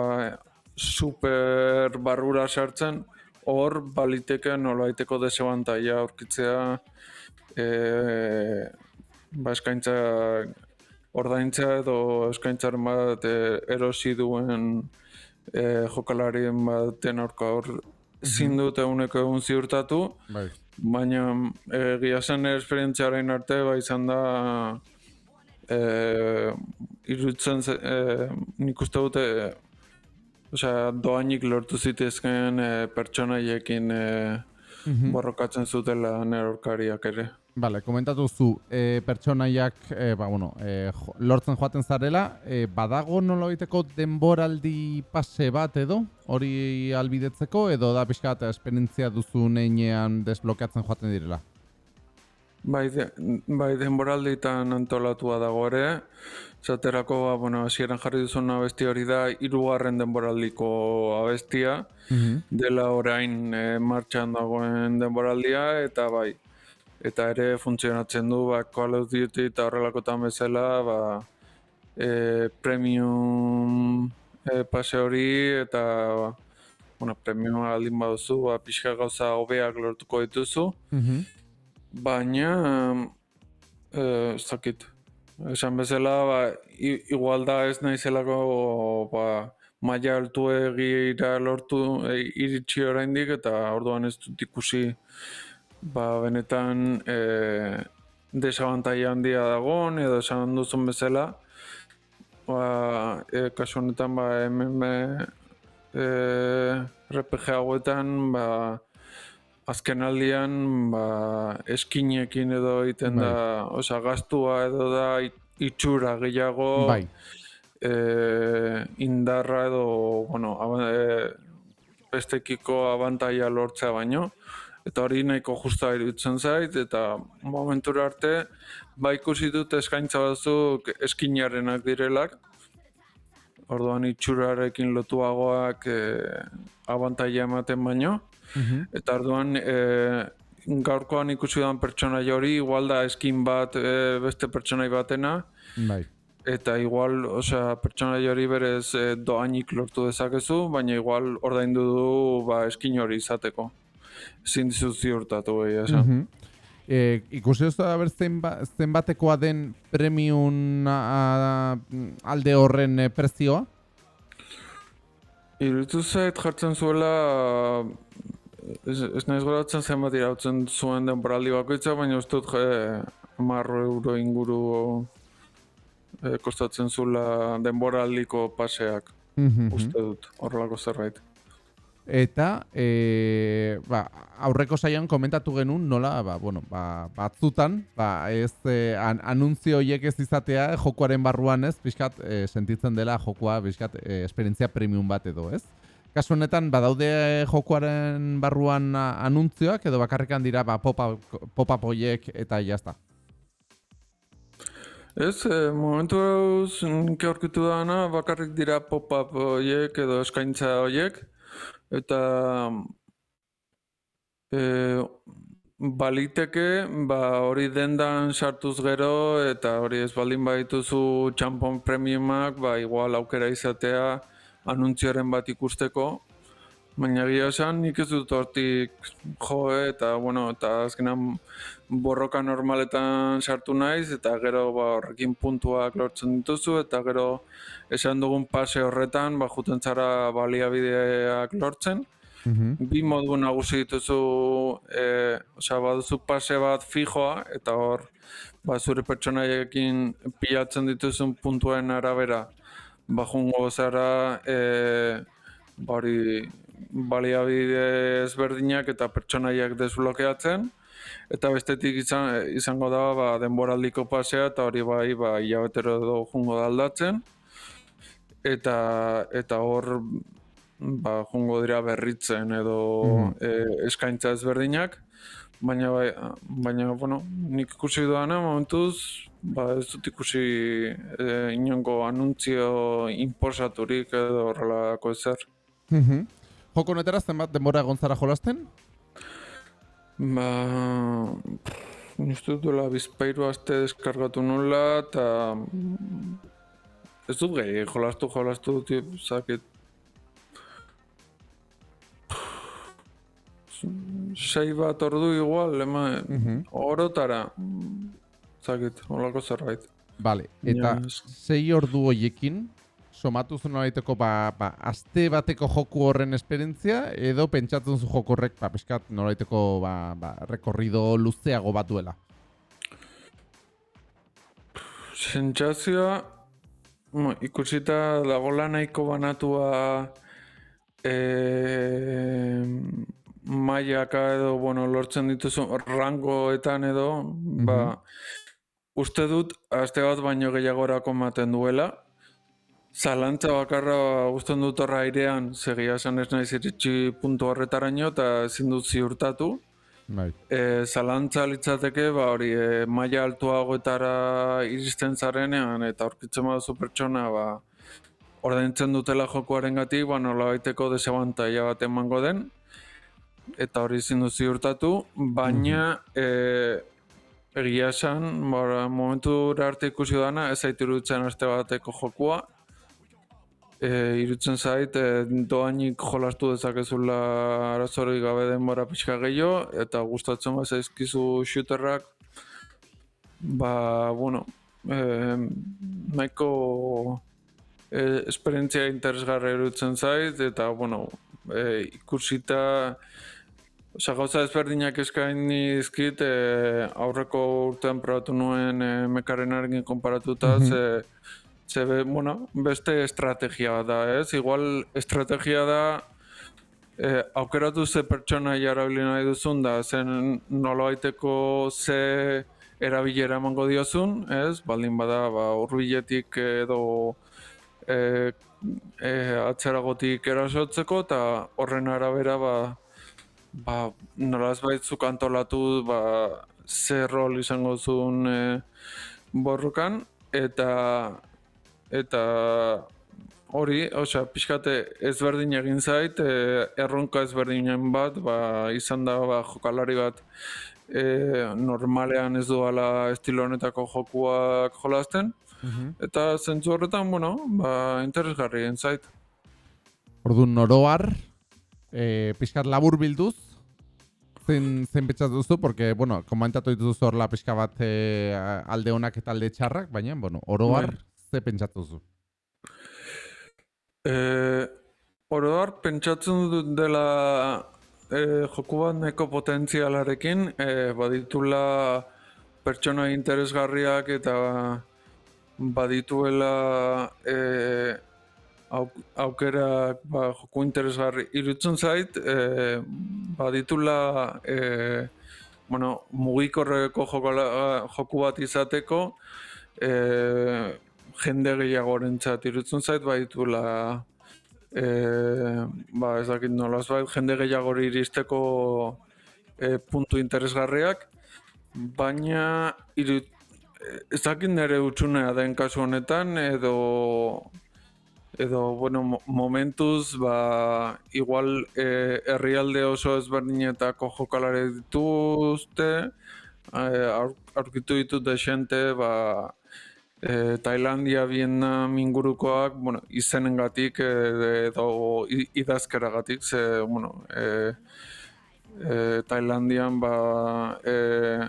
super barrura sartzen, hor baliteke nolaiteko desabantaia aurkitzea e, ba, eskaintza ordaintza edo eskaintzaren bat e, erosi duen e, jokalarien baten aurka hor ezin dute eguneko egun ziurtatu, Bai. baina egia zen esperientziaren arte ba izan da e, iruditzen ze- e, nik uste dute e, osea, doainik lortu zitezken e, pertsonaiekin e, borrokatzen zutela nire aurkariak ere. Bale, komentatu zu, e, pertsonaiak, e, ba, bueno, e, jo- lortzen joaten zarela, e, badago nolabaiteko denboraldi pase bat edo, hori albidetzeko, edo da pixka bat esperientzia duzu neinean desblokeatzen joaten direla? Bai, de, bai denboralditan antolatua dago ere, zaterako, ba, bueno, hasieran jarri duzun abesti hori da, hirugarren denboraldiko abestia, dela orain e, martxan dagoen denboraldia, eta bai, eta ere funtzionatzen du, ba, Call of Duty eta horrelakotan bezala, ba, e, premium e, pase hori, eta, ba, bueno, premium aldin baduzu, ba, pixka gauza hobeak lortuko dituzu, Baina, eh, ez dakit, esan bezala, ba, igual da ez naizelako ba, maila altu egira lortu e, iritsi oraindik eta orduan ez dut ikusi ba, benetan e, desabantaia handia dagoen edo esan duzun bezala. Ba, e, kasu honetan ba, MM e, RPG hauetan ba, azken aldian ba, eskinekin edo egiten da, osea, gastua edo da it- itxura gehiago, Bai. e, indarra edo, bueno, aba- e, bestekiko abantaia lortzea baino, eta hori nahiko justa iruditzen zait, eta momentura arte, ba ikusi dut eskaintza batzuk eskinearenak direlak, orduan itxurarekin lotuagoak e, abantaia ematen baino, eta orduan e, gaurkoan ikusi dudan pertsonai hori, igual da eskin bat e, beste pertsonai batena, Bai. eta igual, osea, pertsonai hori berez e, doainik lortu dezakezu, baina igual ordaindu du ba, eskin hori izateko. Ezin dizut ziurtatu behi, esan. Mhm. E, ikusi duzu da ber zenba, zenbatekoa den premium a, alde horren eh, prezioa? Iruditu zait jartzen zuela ez, ez naiz goratzen zenbat irautzen zuen denboraldi bakoitza, baina uste dut je, marro euro inguru e, kostatzen zuela denboraldiko paseak, Mhm. uste dut, horrelako zerbait. Eta e, ba, aurreko saian komentatu genuen nola ba, bueno, ba, batzutan ba, ez e, an, anuntzio horiek ez izatea jokuaren barruan ez pixkat e, sentitzen dela jokua pixkat e, esperientzia premium bat edo ez. Kasu honetan badaude jokuaren barruan anuntzioak edo bakarrikan dira ba, pop-up pop horiek eta jazta. Ez, e, momentu nik aurkitu dana bakarrik dira pop-up horiek edo eskaintza horiek, eta e, baliteke ba, hori dendan sartuz gero eta hori ez baldin badituzu txampon premiumak, ba, igual aukera izatea anuntzioaren bat ikusteko, baina egia esan nik ez dut hortik jo eta bueno, eta azkenan borroka normaletan sartu naiz eta gero ba, horrekin puntuak lortzen dituzu eta gero esan dugun pase horretan ba, juten zara baliabideak lortzen. Bi modu nagusi dituzu, e, osea, baduzu pase bat fijoa eta hor ba, zure pertsonaiekin pilatzen dituzun puntuen arabera ba, jungo zara e, ba, hori baliabide ezberdinak eta pertsonaiak desblokeatzen. Eta bestetik izan, izango da ba, denboraldiko pasea eta hori bai ba, hilabetero edo jungo da aldatzen. Eta eta hor ba, jungo dira berritzen edo e, eskaintza ezberdinak baina bai, baina bueno, nik ikusi duana momentuz ba ez dut ikusi e, inongo anuntzio inposaturik edo horrelako ezer. Mhm. Joko honetara zenbat denbora egon zara jolasten? Ba, uste dut duela bizpairu aste deskargatu nula eta ez dut gehi jolastu jolastu dut zakit sei bat ordu igual, ema, orotara, zakit, holako zerbait. Vale, eta Ja, sei ordu hoiekin somatu zu nolaiteko ba, ba, aste bateko joku horren esperientzia edo pentsatzen zu joko horrek ba, peskat nolaiteko ba, ba, rekorrido luzeago bat duela. Sentsazioa, ikusita dagoela nahiko banatua e, mailaka edo, bueno, lortzen dituzu rangoetan edo, ba, uste dut, aste bat baino gehiagorako ematen duela. Zalantza bakarra usten dut horra airean, segia esan ez naiz iritsi puntu horretaraino eta ezin dut ziurtatu. Bai. E, zalantza litzateke, ba hori, e, maila altuagoetara iristen zarenean eta aurkitzen baduzu pertsona, ba, ordaintzen dutela jokoaren gati, ba, nolabaiteko desabantaia bat emango den, eta hori ezin dut ziurtatu, baina e, egia esan, ba, momentu arte ikusi dana, ez zait iruditzen aste bateko jokua, e, irutzen zait, e, doainik jolastu dezakezula arazorik gabe denbora pixka gehiago, eta gustatzen bat zaizkizu shooterrak, ba, bueno, e, nahiko e, esperientzia interesgarra irutzen zait, eta, bueno, e, ikusita, Osa, gauza ezberdinak eskaini dizkit, e, aurreko urtean probatu nuen e, mekarenarekin konparatuta, ze, ze be- bueno, beste estrategia bat da, ez? Igual estrategia da e, aukeratu ze pertsona jarabili nahi duzun da, zen nolabaiteko ze erabilera emango diozun, ez? Baldin bada, ba, urbiletik edo e, e, atzeragotik erasotzeko, eta horren arabera, ba, ba, nolaz baitzuk antolatu, ba, ze rol izango zuen e, borrokan, eta eta hori, osea, pixkate ezberdin egin zait, e, erronka ezberdinen bat, ba, izan da ba, jokalari bat e, normalean ez duala estilo honetako jokuak jolasten, eta zentzu horretan, bueno, ba, interesgarri egin zait. Orduan noroar, e, pixkat labur bilduz, zein, zein pentsatu duzu, porque, bueno, komentatu dituzu horla pixka bat e, alde honak eta alde txarrak, baina, bueno, oroar, ze pentsatu duzu? E, Oroar, pentsatzen dut dela e, joku bat neko potentzialarekin, e, baditula pertsona interesgarriak eta badituela e, auk, aukerak ba, joku interesgarri. Irutzen zait, e, baditula e, bueno, mugikorreko jokola- joku bat izateko, e, jende gehiagorentzat irutzen zait baditula e, ba ez dakit nolaz bait, jende gehiagori iristeko e, puntu interesgarriak, baina iru, ez dakit nire utxunea den kasu honetan edo edo bueno, mo- momentuz ba igual e, oso ezberdinetako jokalare dituzte e, aur, aurkitu ditut desente ba e, Tailandia, Vietnam ingurukoak, bueno, izenengatik edo idazkeragatik, ze, bueno, e, e, Tailandian ba, e,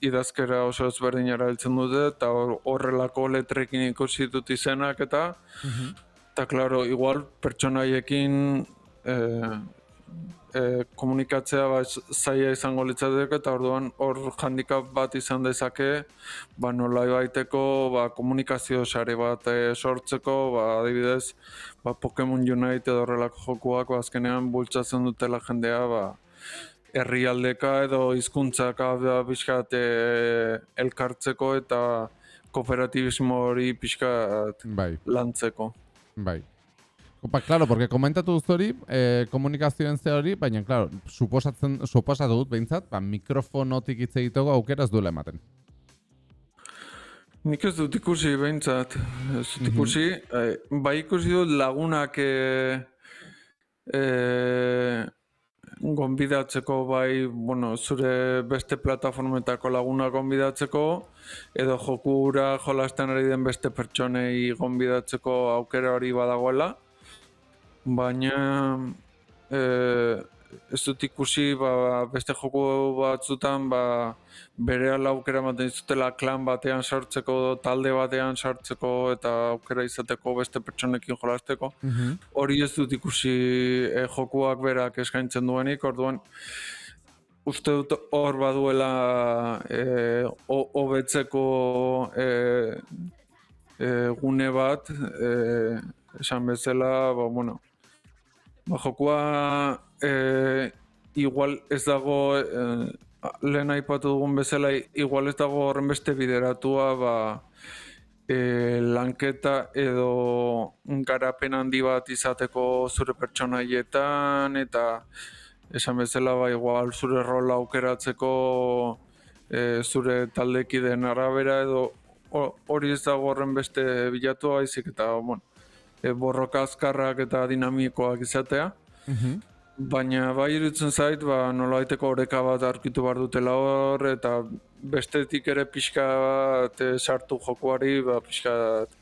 idazkera oso ezberdin erabiltzen dute, eta hor- horrelako letrekin ikusi dut izenak eta, eta claro, igual pertsonaiekin e, e, komunikatzea ba, zaila izango litzateke eta orduan hor handicap bat izan dezake ba, nola baiteko ba, komunikazio sare bat e, sortzeko ba, adibidez ba, Pokemon Unite edo horrelako jokuak ba, azkenean bultzatzen dutela jendea ba, herrialdeka edo hizkuntzaka ba, pixkat e, elkartzeko eta kooperatibismo hori pixkat Bai, lantzeko. bai. Opa, claro, porque komentatu duzu hori, eh, komunikazioen ze hori, baina, claro, suposatzen, suposatu dut behintzat, ba, mikrofonotik hitz egiteko aukera ez duela ematen. Nik ez dut ikusi behintzat, ez dut ikusi, eh, bai ikusi dut lagunak e, e, gonbidatzeko bai, bueno, zure beste plataformetako lagunak gonbidatzeko, edo jokura jolasten ari den beste pertsonei gonbidatzeko aukera hori badagoela, baina e, ez dut ikusi ba, beste joku batzutan ba, bere aukera ematen dizutela klan batean sartzeko, talde batean sartzeko eta aukera izateko beste pertsonekin jolasteko. Hori ez dut ikusi e, jokuak berak eskaintzen duenik, orduan uste dut hor baduela e, ho- hobetzeko e, e, gune bat, e, esan bezala, ba, bueno, ba, jokua e, igual ez dago e, lehen aipatu dugun bezala igual ez dago horren beste bideratua ba, e, lanketa edo garapen handi bat izateko zure pertsonaietan eta esan bezala ba, igual zure rola aukeratzeko e, zure taldekideen arabera edo ho- hori ez dago horren beste bilatua baizik eta bueno, e, borroka azkarrak eta dinamikoak izatea. Baina bai iruditzen zait, ba, nolabaiteko oreka bat aurkitu behar dutela hor, eta bestetik ere pixka bat eh, sartu jokuari, ba, pixka bat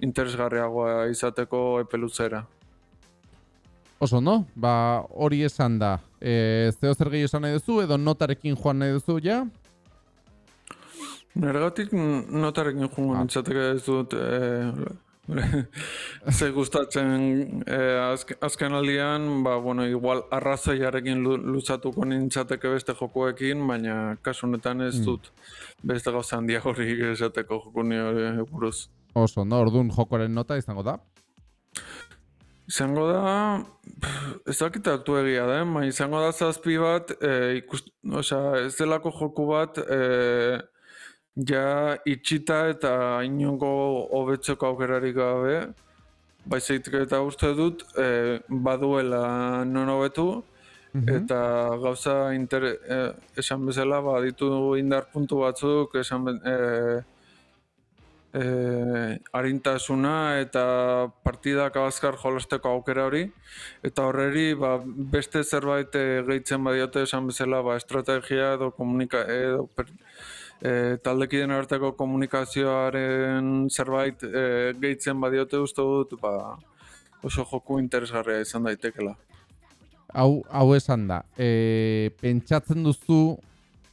interesgarriagoa izateko epe luzera. Oso, no? Ba, hori esan da. E, zeo zer gehi esan nahi duzu, edo notarekin joan nahi duzu, ja? Nergatik notarekin Ah. nintzateke ez dut e, ze gustatzen e, azken, azken aldian, ba, bueno, igual arrazoiarekin lu, luzatuko nintzateke beste jokuekin, baina kasu honetan ez dut beste gauza handiagorik esateko joku ni hori buruz. Oso, no? Orduan jokoaren nota izango da. Izango da, pff, ez dakit aktu egia ma izango da zazpi bat, e, ikust, osea, ez delako joku bat, e, ja itxita eta inongo hobetzeko aukerarik gabe, baizik eta uste dut, e, baduela non hobetu, eta gauza inter, e, esan bezala, ba, ditu indar puntu batzuk, esan be- e, e, arintasuna eta partidak abazkar jolasteko aukera hori. Eta horreri ba, beste zerbait e, gehitzen badiote esan bezala ba, estrategia edo komunika edo per, e, taldekiden arteko komunikazioaren zerbait e, gehitzen badiote uste dut ba, oso joku interesgarria izan daitekela. Hau, hau esan da, e, pentsatzen duzu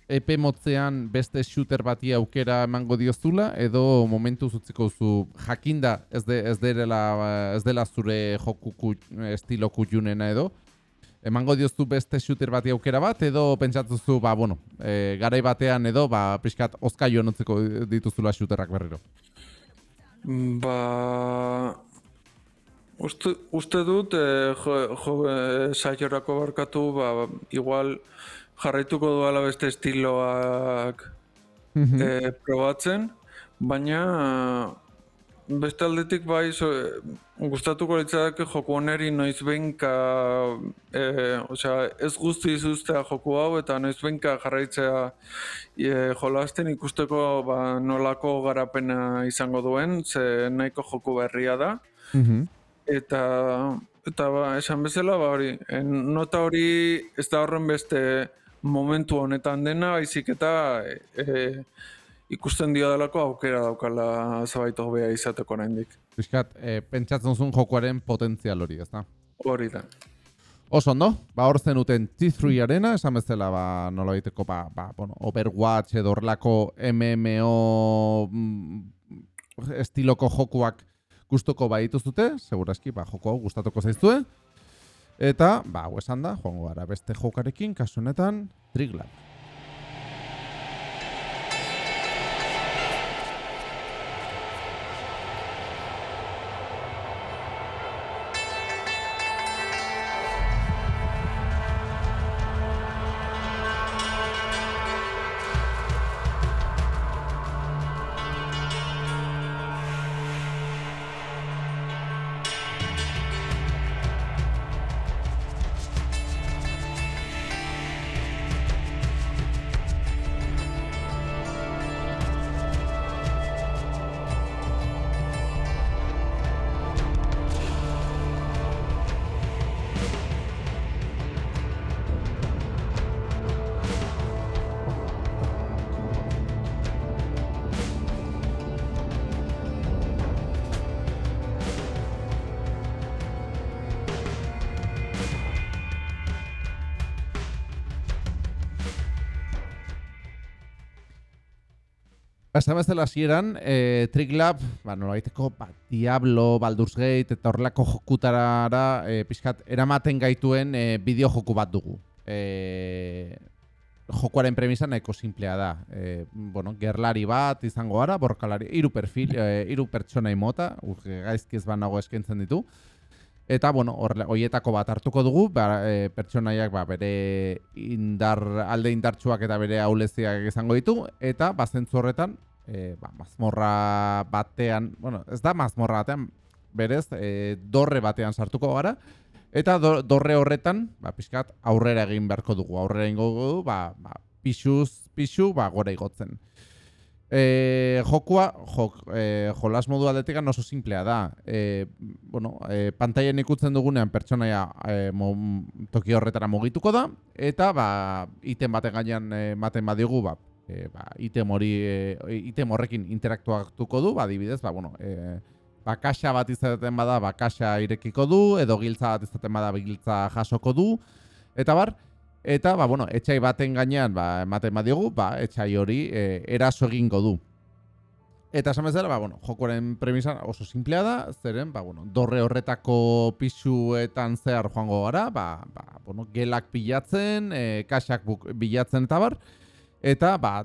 epe motzean beste shooter bati aukera emango diozula edo momentu utziko duzu jakinda ez, de, ez, dela, ez dela zure joku ku, estilo kutxunena edo emango diozu beste shooter bati aukera bat edo pentsatzen duzu ba, bueno, e, garai batean edo ba, pixkat ozkaio notzeko dituzula shooterrak berriro. Ba... Uste, uste dut, e, jo, jo, e, saiorako barkatu, ba, igual jarraituko duela beste estiloak e, probatzen, baina beste aldetik bai so, gustatuko litzateke joku honeri noiz behinka, e, osea, ez guzti izuztea joku hau eta noiz behinka jarraitzea e, jolasten ikusteko ba, nolako garapena izango duen, ze nahiko joku berria da. Eta eta ba, esan bezala ba hori, nota hori ez da horren beste momentu honetan dena, baizik eta e, e, ikusten dio delako aukera daukala zabaitu hobea izateko oraindik. Pixkat, e, pentsatzen zuen jokuaren potentzial hori, ezta? Hori da. Oso ondo, ba hor zenuten T3 arena, esan bezala ba nola baiteko ba, ba, bueno, Overwatch edo horrelako MMO mm, estiloko jokuak gustoko badituzute, segurazki ba joko hau gustatuko zaizue. Eta ba hau esan da, joango gara beste jokarekin, kasu honetan Triglav. Esan bezala hasieran, e, Tricklab, ba, nolabaiteko, ba, Diablo, Baldur's Gate eta horrelako jokutarara e, pixkat eramaten gaituen e, bideo joku bat dugu. E, jokuaren premisa nahiko simplea da. E, bueno, gerlari bat izango gara, borkalari, hiru perfil, e, hiru pertsona mota, urge gaizki ez banago eskaintzen ditu. Eta, bueno, horietako bat hartuko dugu, ba, e, pertsonaiak ba, bere indar, alde indartsuak eta bere auleziak izango ditu, eta bazentzu horretan, e, ba, mazmorra batean, bueno, ez da mazmorra batean, berez, e, dorre batean sartuko gara, eta do, dorre horretan, ba, pixkat, aurrera egin beharko dugu, aurrera egingo dugu, ba, ba, pixuz, pixu, ba, gora igotzen. E, jokua, jok, e, jolas modu aldetikan oso simplea da. E, bueno, e, pantailan ikutzen dugunean pertsonaia e, mo, toki horretara mugituko da, eta ba, item baten gainean ematen badiogu, ba, e, ba, item hori, e, item horrekin interaktuatuko du, ba, adibidez, ba, bueno, e, ba, kaxa bat izaten bada, ba, kaxa irekiko du, edo giltza bat izaten bada, giltza jasoko du, eta bar, Eta, ba, bueno, etxai baten gainean, ba, ematen badiogu, ba, etxai hori e, eraso egingo du. Eta esan bezala, ba, bueno, jokoaren premisa oso simplea da, zeren, ba, bueno, dorre horretako pisuetan zehar joango gara, ba, ba, bueno, gelak bilatzen, e, kaxak buk, bilatzen eta bar, Eta, ba,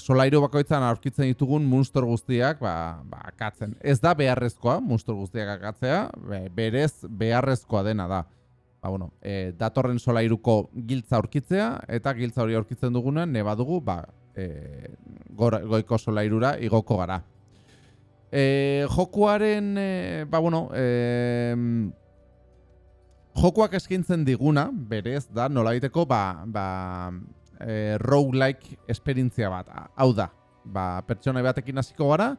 solairu bakoitzan aurkitzen ditugun monster guztiak, ba, ba, akatzen. Ez da beharrezkoa, monster guztiak akatzea, be, berez beharrezkoa dena da. Ba, bueno, e, datorren solairuko giltza aurkitzea, eta giltza hori aurkitzen dugunean, ne badugu, ba, e, goiko solairura igoko gara. E, jokuaren, e, ba, bueno, e, jokuak eskintzen diguna, berez, da, nola egiteko, ba, ba, e, roguelike esperientzia bat. Hau da, ba, pertsona batekin hasiko gara,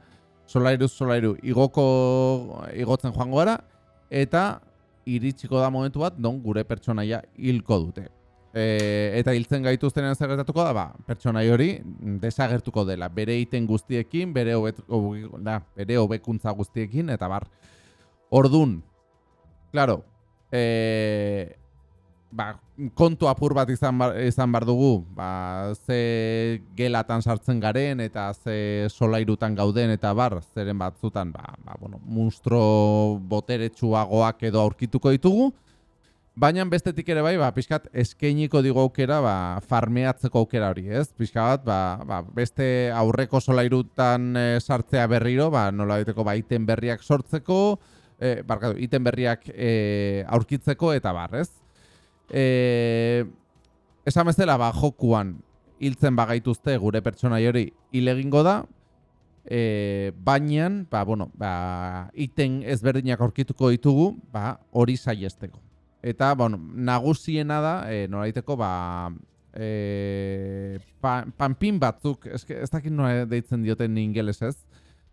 solairu solairu igoko igotzen joango gara, eta iritsiko da momentu bat non gure pertsonaia hilko dute. E, eta hiltzen gaituztenean zer da, ba, pertsonai hori desagertuko dela, bere iten guztiekin, bere, hobet, da, bere hobekuntza guztiekin, eta bar. Ordun, claro, e, ba, kontu apur bat izan bar, izan bar dugu, ba, ze gelatan sartzen garen eta ze solairutan gauden eta bar, zeren batzutan, ba, ba, bueno, monstro boteretsuagoak edo aurkituko ditugu, Baina bestetik ere bai, ba, pixkat eskeiniko digu aukera ba, farmeatzeko aukera hori, ez? Pixkat, ba, ba, beste aurreko solairutan e, sartzea berriro, ba, nola diteko ba, iten berriak sortzeko, e, barkatu, iten berriak e, aurkitzeko eta bar, ez? E, esan bezala, ba, jokuan hiltzen bagaituzte gure pertsona hori hil egingo da, e, baina, ba, bueno, ba, iten ezberdinak aurkituko ditugu, ba, hori saiesteko. Eta, bueno, nagusiena da, e, noraiteko, ba, e, pa, panpin batzuk, ez, ez dakit nola deitzen dioten ingeles ez,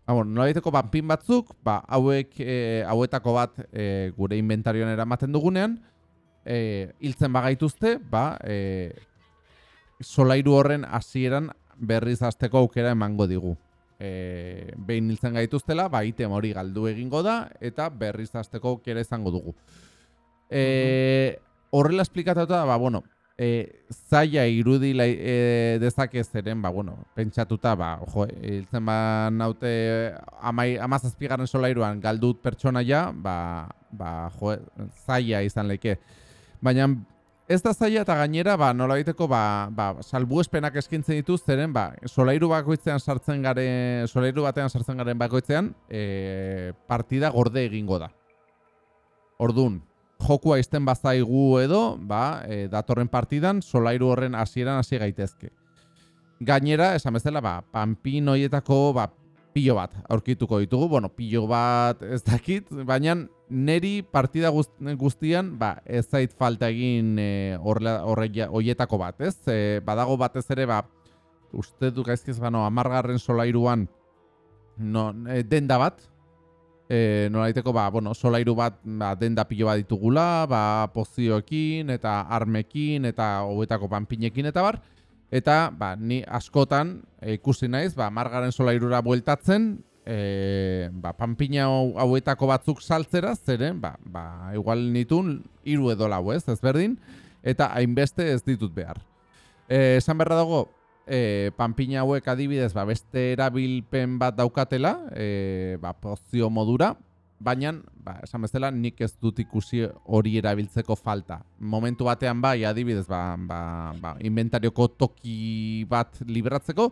ba, bueno, noraiteko panpin batzuk, ba, hauek, e, hauetako bat e, gure inventarioan eramaten dugunean, e, hiltzen bagaituzte, ba, e, solairu horren hasieran berriz hasteko aukera emango digu. E, behin hiltzen gaituztela, ba, item hori galdu egingo da, eta berriz hasteko aukera izango dugu. E, horrela esplikatuta, ba, bueno, e, zaila irudi lai, e, dezake zeren, ba, bueno, pentsatuta, ba, jo, hiltzen ba naute amai, amazazpigaren solairuan galdut pertsona ja, ba, ba, jo, zaila izan leke. Baina ez da zaila eta gainera ba, nola egiteko ba, ba, salbu espenak eskintzen dituz zeren ba, solairu bakoitzean sartzen gare, solairu batean sartzen garen bakoitzean e, partida gorde egingo da. Ordun, jokua izten bazaigu edo, ba, e, datorren partidan solairu horren hasieran hasi gaitezke. Gainera, esan bezala, ba, panpin hoietako ba, pilo bat aurkituko ditugu, bueno, pilo bat ez dakit, baina neri partida guztian ba, ez zait falta egin e, horretako bat, ez? E, badago batez ere, ba, uste du gaizkiz bano, amargarren solairuan no, e, denda bat, e, nolaiteko, ba, bueno, solairu bat ba, denda pilo bat ditugula, ba, pozioekin, eta armekin, eta hobetako panpinekin, eta bar, Eta, ba, ni askotan e, ikusi naiz, ba, margaren solairura bueltatzen, e, ba, panpina hauetako batzuk saltzera, zeren, ba, ba, igual nitun hiru edo lau ez, ez berdin, eta hainbeste ez ditut behar. E, esan berra dago, e, panpina hauek adibidez, ba, beste erabilpen bat daukatela, e, ba, pozio modura, baina, ba, esan bezala, nik ez dut ikusi hori erabiltzeko falta. Momentu batean bai, adibidez, ba, ba, ba, inventarioko toki bat libratzeko,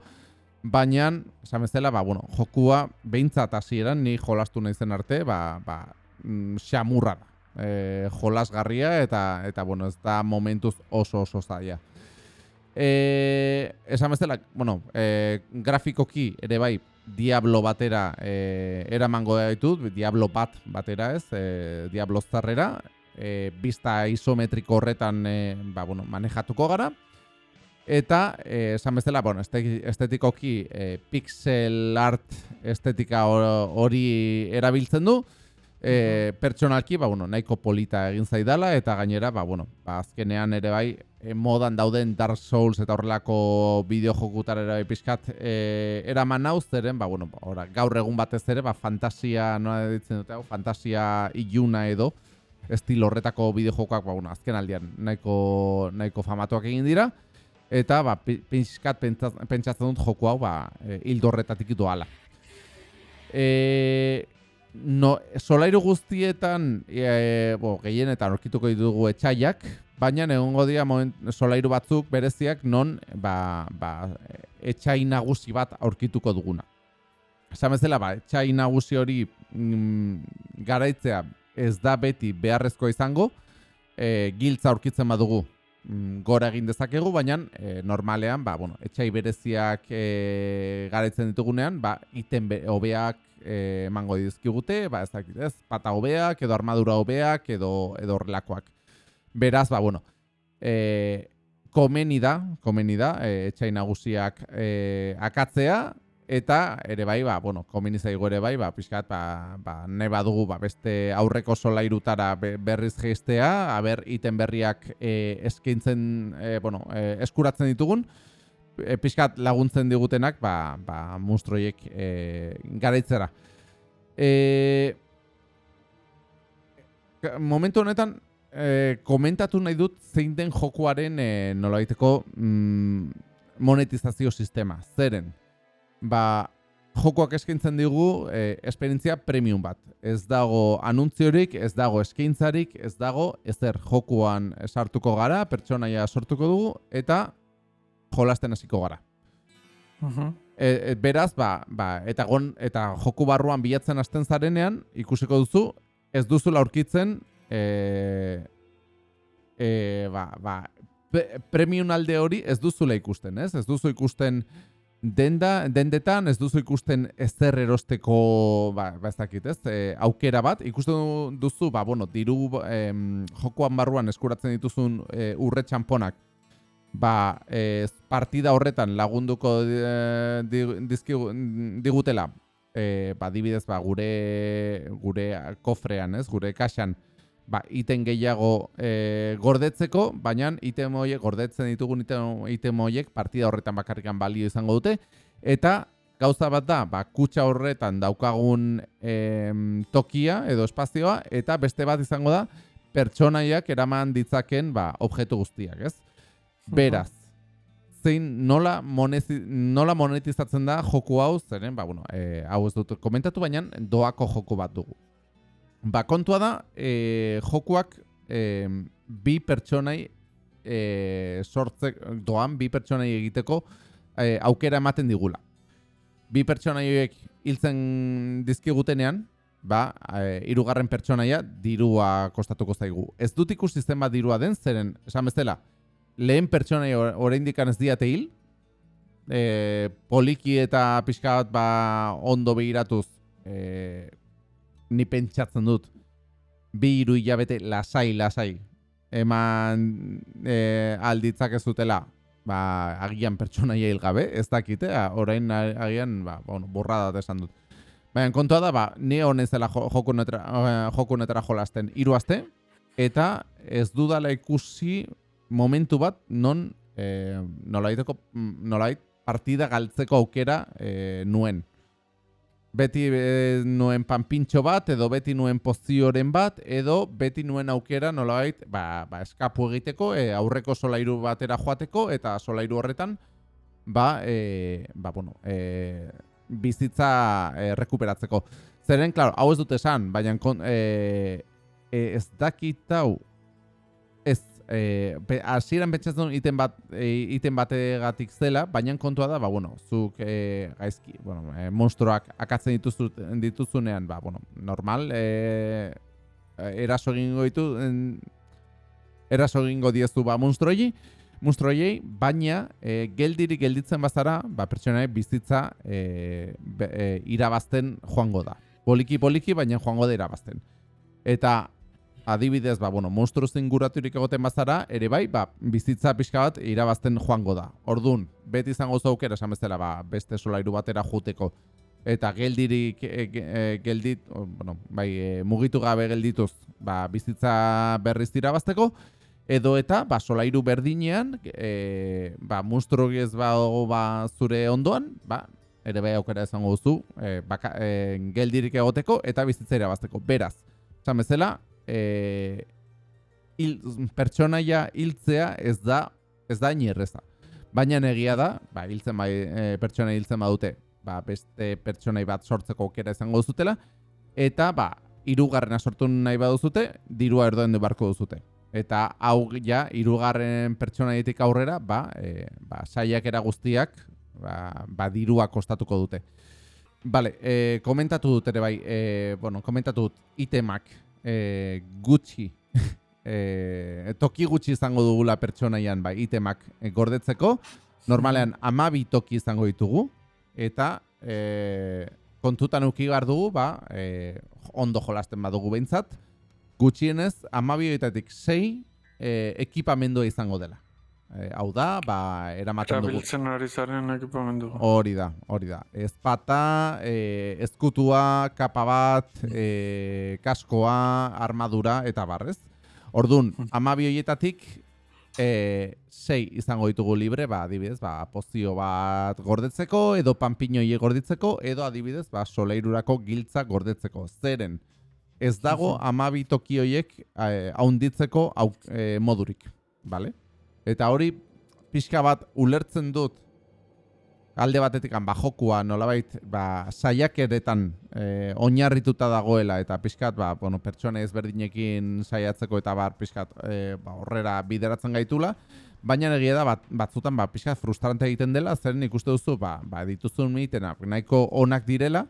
baina, esan bezala, ba, bueno, jokua behintzat hasieran ni jolastu nahi zen arte, ba, ba, mm, xamurra da. E, jolasgarria eta, eta, bueno, ez da momentuz oso oso zaila. E, esan bezala, bueno, e, grafikoki ere bai, Diablo batera e, eramango ditut, Diablo bat batera ez, e, Diablo zarrera, e, bista isometriko horretan e, ba, bueno, manejatuko gara, eta e, esan bezala, bueno, estetikoki e, pixel art estetika hori erabiltzen du, e, pertsonalki, ba, bueno, nahiko polita egin zaidala, eta gainera, ba, bueno, ba, azkenean ere bai, e, modan dauden Dark Souls eta horrelako bideo jokutar ere bai pixkat e, eraman hau zeren, ba, bueno, ora, gaur egun batez ere, ba, fantasia, noa ditzen dute hau, fantasia iluna edo, estil horretako bideo jokoak, ba, bueno, azken aldian nahiko, nahiko famatuak egin dira, eta, ba, pixkat pentsatzen dut joku hau, ba, e, hildo horretatik doala. E, no, solairu guztietan, e, bo, gehienetan aurkituko ditugu etxaiak, baina egongo dira moment, solairu batzuk bereziak non ba, ba, etxai nagusi bat aurkituko duguna. Esan bezala, ba, etxai nagusi hori mm, garaitzea ez da beti beharrezkoa izango, e, giltza aurkitzen badugu mm, gora egin dezakegu, baina e, normalean, ba, bueno, etxai bereziak e, garaitzen ditugunean, ba, iten be, hobeak e, emango dizkigute, ba, ez dakit, ez, pata hobeak, edo armadura hobeak, edo, edo horrelakoak. Beraz, ba, bueno, e, komeni da, komeni da, e, etxai nagusiak e, akatzea, eta ere bai, ba, bueno, komeni zaigu ere bai, ba, pixkat, ba, ba, ne badugu, ba, beste aurreko solairutara be, berriz geistea, haber iten berriak e, eskaintzen, e, bueno, e, eskuratzen ditugun, e, pixkat laguntzen digutenak, ba, ba, monstruoiek e, garaitzera. E, momentu honetan, e, komentatu nahi dut zein den jokuaren e, nolabaiteko mm, monetizazio sistema. Zeren, ba, jokoak eskaintzen digu e, esperientzia premium bat. Ez dago anuntziorik, ez dago eskaintzarik, ez dago ezer jokuan sartuko gara, pertsonaia sortuko dugu, eta jolasten hasiko gara. E, e, beraz, ba, ba, eta, gon, eta joku barruan bilatzen hasten zarenean, ikusiko duzu, ez duzula aurkitzen e, e, ba, ba, pe- premium alde hori ez duzula ikusten, ez? Ez duzu ikusten denda, dendetan, ez duzu ikusten ezer erosteko, ba, ba ez dakit, ez? E, aukera bat, ikusten duzu, ba, bueno, diru em, jokoan barruan eskuratzen dituzun e, urre txamponak, ba, e, partida horretan lagunduko e, di- dizkigu, digutela, e, ba, dibidez, ba, gure, gure kofrean, ez? Gure kaxan, ba, iten gehiago e, gordetzeko, baina item horiek, gordetzen ditugun item, item horiek partida horretan bakarrikan balio izango dute, eta gauza bat da, ba, kutsa horretan daukagun em, tokia edo espazioa, eta beste bat izango da, pertsonaiak eraman ditzaken ba, objektu guztiak, ez? Beraz, zein nola, monezi, nola monetizatzen da joku hau, zeren, ba, bueno, e, hau ez dut komentatu, baina doako joku bat dugu. Ba, kontua da, e, jokuak e, bi pertsonai e, sortze, doan, bi pertsonai egiteko e, aukera ematen digula. Bi pertsonai horiek hiltzen dizkigutenean, ba, e, irugarren pertsonaia dirua kostatuko zaigu. Ez dut ikusi zenbat dirua den, zeren, esan bezala, lehen pertsonai oraindik ez diate hil, e, poliki eta pixka bat ba, ondo begiratuz e, ni pentsatzen dut bi hiru hilabete lasai lasai eman e, alditzak ez dutela ba, agian pertsonaia hil gabe, ez dakite, a- orain agian ba, bueno, borrada bat esan dut. Baina kontua da, ba, ni honen zela jo- joku honetara eh, jolasten hiru aste eta ez dudala ikusi momentu bat non eh, nolaiteko nolait partida galtzeko aukera eh, nuen. Beti eh, nuen panpintxo bat, edo beti nuen pozioren bat, edo beti nuen aukera nolait ba, ba, eskapu egiteko, eh, aurreko solairu batera joateko, eta solairu horretan ba, eh, ba bueno, eh, bizitza eh, rekuperatzeko. Zeren, klaro, hau ez dut esan, baina kon, eh, eh, ez dakit hau eh, hasieran pentsatzen iten bat eh, iten bategatik zela, baina kontua da, ba bueno, zuk eh, gaizki, bueno, eh, monstruoak akatzen dituzu, dituzunean, ba bueno, normal eh, eraso egingo ditu en, eraso egingo diezu ba monstruoi, monstruoiei, baina eh, geldirik gelditzen bazara, ba pertsonaek bizitza eh, be, eh, irabazten joango da. Poliki poliki, baina joango da irabazten. Eta adibidez, ba, bueno, monstruoz inguraturik egoten bazara, ere bai, ba, bizitza pixka bat irabazten joango da. Ordun, beti izango zu aukera esan bezala, ba, beste solairu batera juteko. Eta geldirik, e, e, geldit, bueno, bai, e, mugitu gabe geldituz, ba, bizitza berriz irabazteko, edo eta, ba, solairu berdinean, e, ba, monstruo ez badago, ba, zure ondoan, ba, ere bai aukera izango duzu, e, baka, e, geldirik egoteko eta bizitza irabazteko. Beraz, esan bezala, e, hil, pertsonaia hiltzea ez da ez da inerreza. Baina egia da, ba, hiltzen bai, e, pertsona hiltzen badute, ba, beste pertsonai bat sortzeko aukera izango zutela, eta ba, irugarrena sortu nahi baduzute, dirua erdoen du barko duzute. Eta hau ja, irugarren pertsonaietik aurrera, ba, e, ba, saiakera guztiak, ba, ba dirua kostatuko dute. Bale, e, komentatu dut ere bai, e, bueno, komentatu dut itemak e, gutxi, e, toki gutxi izango dugula pertsonaian bai, itemak e, gordetzeko, normalean amabi toki izango ditugu, eta e, kontutan uki behar dugu, ba, e, ondo jolasten badugu behintzat, gutxienez amabi horietatik sei e, ekipamendua izango dela. E, hau da, ba, eramaten dugu. Erabiltzen ari zaren ekipamendu. Hori da, hori da. Ezpata, e, ezkutua, kapa bat, e, kaskoa, armadura, eta barrez. Ordun, amabi horietatik, e, sei izango ditugu libre, ba, adibidez, ba, pozio bat gordetzeko, edo panpinoie gorditzeko, edo adibidez, ba, soleirurako giltza gordetzeko. Zeren, ez dago amabi toki horiek eh, haunditzeko au, eh, modurik, bale? Eta hori pixka bat ulertzen dut alde batetik ba, jokua nolabait ba, saiakeretan eh, oinarrituta dagoela eta pixkat ba, bueno, pertsone ezberdinekin saiatzeko eta bar pixkat eh, ba, horrera bideratzen gaitula baina egia da bat, batzutan ba, pixkat frustrante egiten dela zeren ikuste duzu ba, ba, dituzun mitenak nahiko onak direla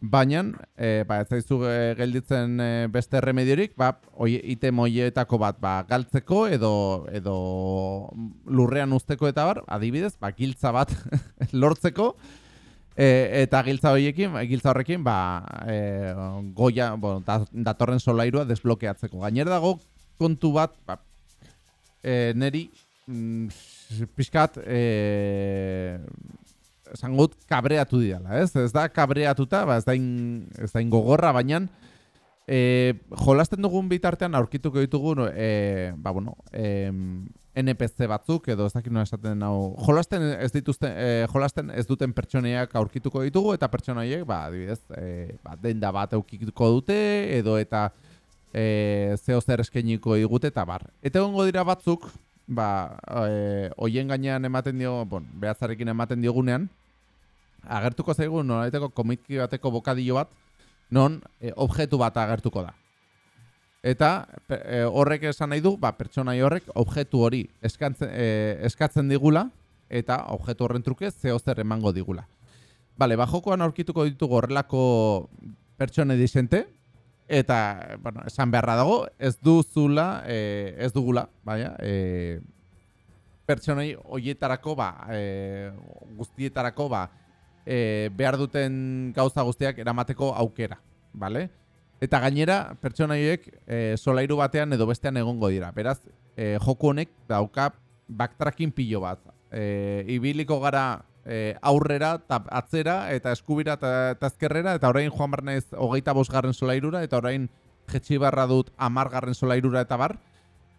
Baina, e, ba, ez zaizu e, gelditzen e, beste erremediorik, ba, oi, ite moietako bat, ba, galtzeko edo, edo lurrean usteko eta bar, adibidez, ba, giltza bat lortzeko, e, eta giltza horiekin, giltza horrekin, ba, e, goia, bueno, da, datorren solairua desblokeatzeko. Gainer dago kontu bat, ba, e, neri, mm, pixkat, e, esan gut, kabreatu didala, ez? Ez da kabreatuta, ba, ez da, in, ez da ingogorra, baina e, jolasten dugun bitartean aurkituko ditugu, e, ba, bueno, e, NPC batzuk, edo ez dakit esaten hau, jolasten ez dituzten, e, jolasten ez duten pertsoneiak aurkituko ditugu, eta pertsonaiek, ba, adibidez, e, ba, denda bat aukituko dute, edo eta e, zeo zer eskeniko digute, eta bar. Eta egongo dira batzuk, ba, e, oien gainean ematen dio, bon, behatzarekin ematen diogunean, agertuko zaigu nolaiteko komitki bateko bokadillo bat, non e, objektu bat agertuko da. Eta e, horrek esan nahi du, ba, pertsonai horrek objektu hori eskatzen, e, eskatzen digula, eta objektu horren truke zeo zer emango digula. Bale, ba, jokoan aurkituko ditugu horrelako pertsone disente, eta, bueno, esan beharra dago, ez duzula, e, ez dugula, baina, e, pertsonei hoietarako, ba, e, guztietarako, ba, e, behar duten gauza guztiak eramateko aukera, bale? Eta gainera, pertsonaiek e, solairu batean edo bestean egongo dira. Beraz, e, joku honek dauka backtracking pilo bat. E, ibiliko gara e, aurrera, ta, atzera, eta eskubira eta ezkerrera, eta orain joan barnez hogeita bosgarren solairura, eta orain jetxi barra dut amargarren solairura eta bar.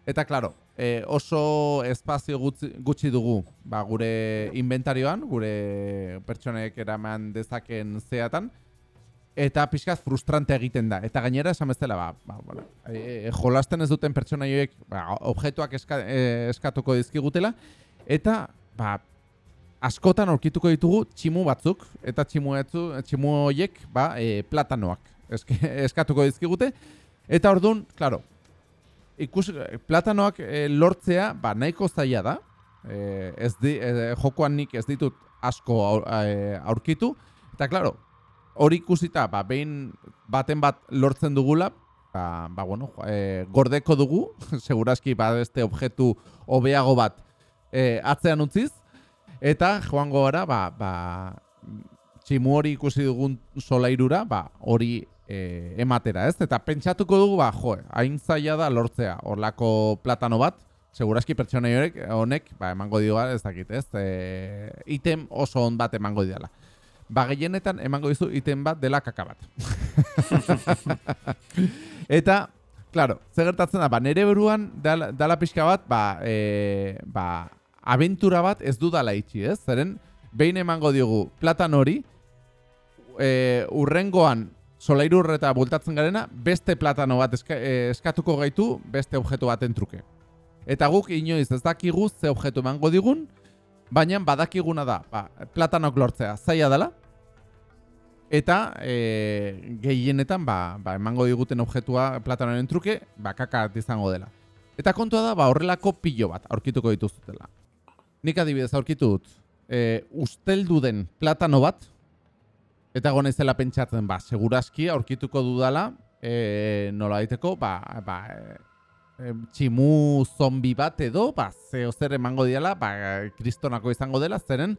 Eta, klaro, e, oso espazio gutxi, gutxi dugu ba, gure inventarioan, gure pertsonek eraman dezaken zeatan, eta pixkaz frustrante egiten da. Eta gainera esan bezala, ba, ba, bueno, e, e, jolasten ez duten pertsonaioek ba, objektuak eska, e, eskatuko dizkigutela, eta ba, askotan aurkituko ditugu tximu batzuk, eta tximu, etzu, tximu horiek ba, e, platanoak eske, eskatuko dizkigute, eta orduan, klaro, ikus, platanoak e, lortzea, ba, nahiko zaila da. E, ez di, e, jokoan nik ez ditut asko aur, e, aurkitu. Eta, klaro, hori ikusita, ba, behin baten bat lortzen dugula, ba, ba bueno, e, gordeko dugu, segurazki, ba, beste objektu hobeago bat e, atzean utziz, eta joango gara, ba, ba, tximu hori ikusi dugun solairura, ba, hori e, ematera, ez? Eta pentsatuko dugu, ba, jo, hain zaila da lortzea horlako platano bat, seguraski pertsona horek, honek, ba, emango dio ez dakit, ez? E, item oso on bat emango diala. Ba, gehienetan emango dizu item bat dela kaka bat. Eta, claro, zer gertatzen da, ba, nere beruan dala, dala pixka bat, ba, e, ba, aventura bat ez du dala itxi, ez? Zeren, behin emango diogu platan hori, e, urrengoan solairu horreta bultatzen garena, beste platano bat eska, eh, eskatuko gaitu beste objetu baten truke. Eta guk inoiz ez dakigu ze objetu emango digun, baina badakiguna da, ba, platanok lortzea zaila dela, Eta e, gehienetan ba, ba, emango diguten objektua platanoren truke, ba, kaka izango dela. Eta kontua da, ba, horrelako pilo bat aurkituko dituzutela. Nik adibidez aurkitu dut, e, usteldu den platano bat, eta gona izela pentsatzen, ba, seguraski aurkituko dudala, e, nola daiteko, ba, ba, e, tximu zombi bat edo, ba, zeo zer emango diala, ba, kristonako izango dela, zeren,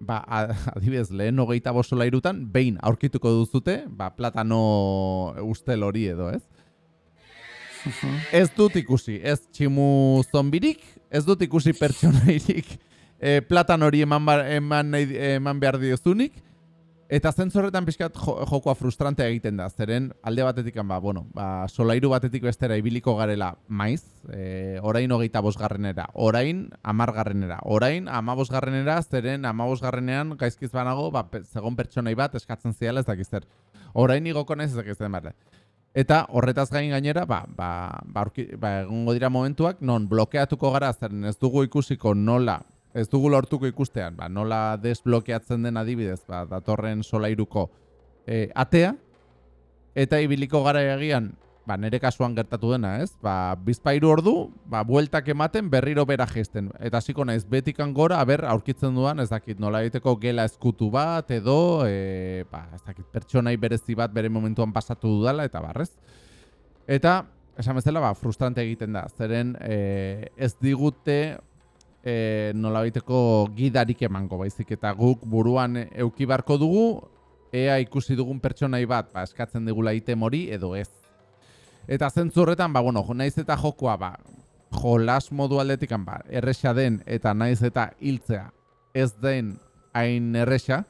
ba, adibidez, lehen hogeita bosola irutan, behin aurkituko duzute, ba, platano ustel hori edo, ez? ez dut ikusi, ez tximu zombirik, ez dut ikusi pertsonairik e, platan hori eman, bar, eman, eman behar diozunik, Eta zentzorretan pixkat jo, jokoa frustrantea egiten da, zeren alde batetik, ba, bueno, ba, solairu batetik bestera ibiliko garela maiz, e, orain hogeita bosgarrenera, orain amargarrenera, orain amabosgarrenera, zeren amabosgarrenean gaizkiz banago, ba, zegon pertsonai bat eskatzen ziala ez dakiz zer. Orain igoko naiz ez dakiz zer barre. Eta horretaz gain gainera, ba, ba, ba, ba, egongo dira momentuak, non blokeatuko gara, zeren ez dugu ikusiko nola, ez dugu lortuko ikustean, ba, nola desblokeatzen den adibidez, ba, datorren solairuko e, atea, eta ibiliko gara egian, ba, nire kasuan gertatu dena, ez? Ba, bizpairu ordu, ba, bueltak ematen berriro bera gesten. Eta hasiko naiz betikan gora, aber, aurkitzen duan, ez dakit, nola egiteko gela eskutu bat, edo, e, ba, ez dakit, pertsonai berezi bat bere momentuan pasatu dudala, eta barrez. Eta, esan bezala, ba, frustrante egiten da, zeren e, ez digute e, nola gidarik emango baizik eta guk buruan euki barko dugu ea ikusi dugun pertsonai bat ba, eskatzen digula item hori edo ez. Eta zentzu horretan, ba, bueno, naiz eta jokoa, ba, jolas modu aldetikan, ba, erresa den eta naiz eta hiltzea ez den hain erresa,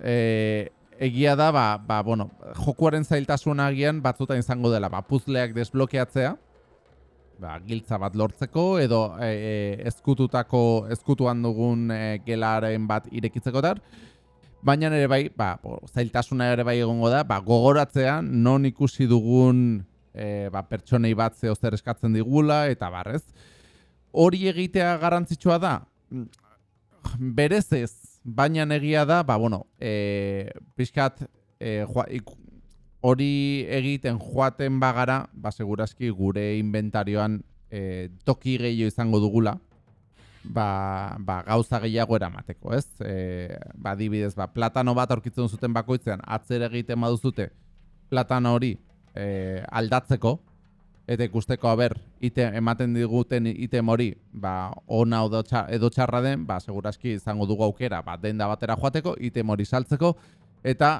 e, egia da, ba, ba, bueno, jokuaren zailtasuna agian batzutan izango dela, ba, puzleak desblokeatzea, ba, giltza bat lortzeko edo e, e, ezkututako ezkutuan dugun e, gelaren bat irekitzekotar. Baina ere bai, ba, bo, zailtasuna ere bai egongo da, ba, gogoratzea non ikusi dugun e, ba, pertsonei bat zeo eskatzen digula eta barrez. Hori egitea garrantzitsua da, berez ez, baina egia da, ba, bueno, e, pixkat e, joa, hori egiten joaten bagara, ba, seguraski gure inventarioan e, toki gehiago izango dugula, ba, ba, gauza gehiago eramateko, ez? E, ba, adibidez, ba, platano bat aurkitzen zuten bakoitzean, atzera egiten baduzute platano hori e, aldatzeko, eta ikusteko haber ite, ematen diguten item hori ba, ona edo, txa, edo txarra den, ba, seguraski izango dugu aukera ba, denda batera joateko, item hori saltzeko, eta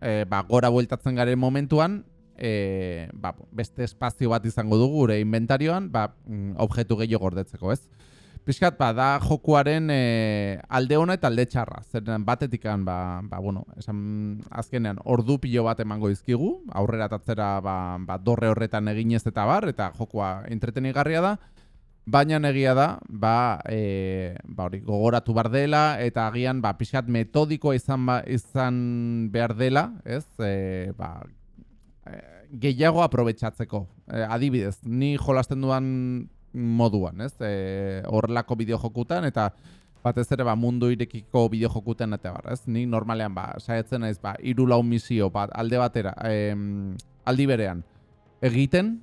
e, ba, gora bueltatzen garen momentuan, e, ba, beste espazio bat izango dugu gure inventarioan, ba, mm, objektu gehiago gordetzeko, ez? Piskat, ba, da jokuaren e, alde ona eta alde txarra. Zeren batetikan, ba, ba, bueno, esan azkenean ordu pilo bat emango izkigu, aurrera tatzera ba, ba, dorre horretan eginez eta bar, eta jokua entretenigarria da, baina egia da, ba, e, ba hori, gogoratu bar dela, eta agian, ba, pixkat metodikoa izan, ba, izan behar dela, ez, e, ba, e, gehiago aprobetxatzeko. E, adibidez, ni jolasten duan moduan, ez? E, horrelako bideojokutan eta batez ere ba, mundu irekiko bideojokutan eta bar, ez? Ni normalean ba, saiatzen naiz ba, hiru lau misio bat alde batera, em, aldi berean egiten,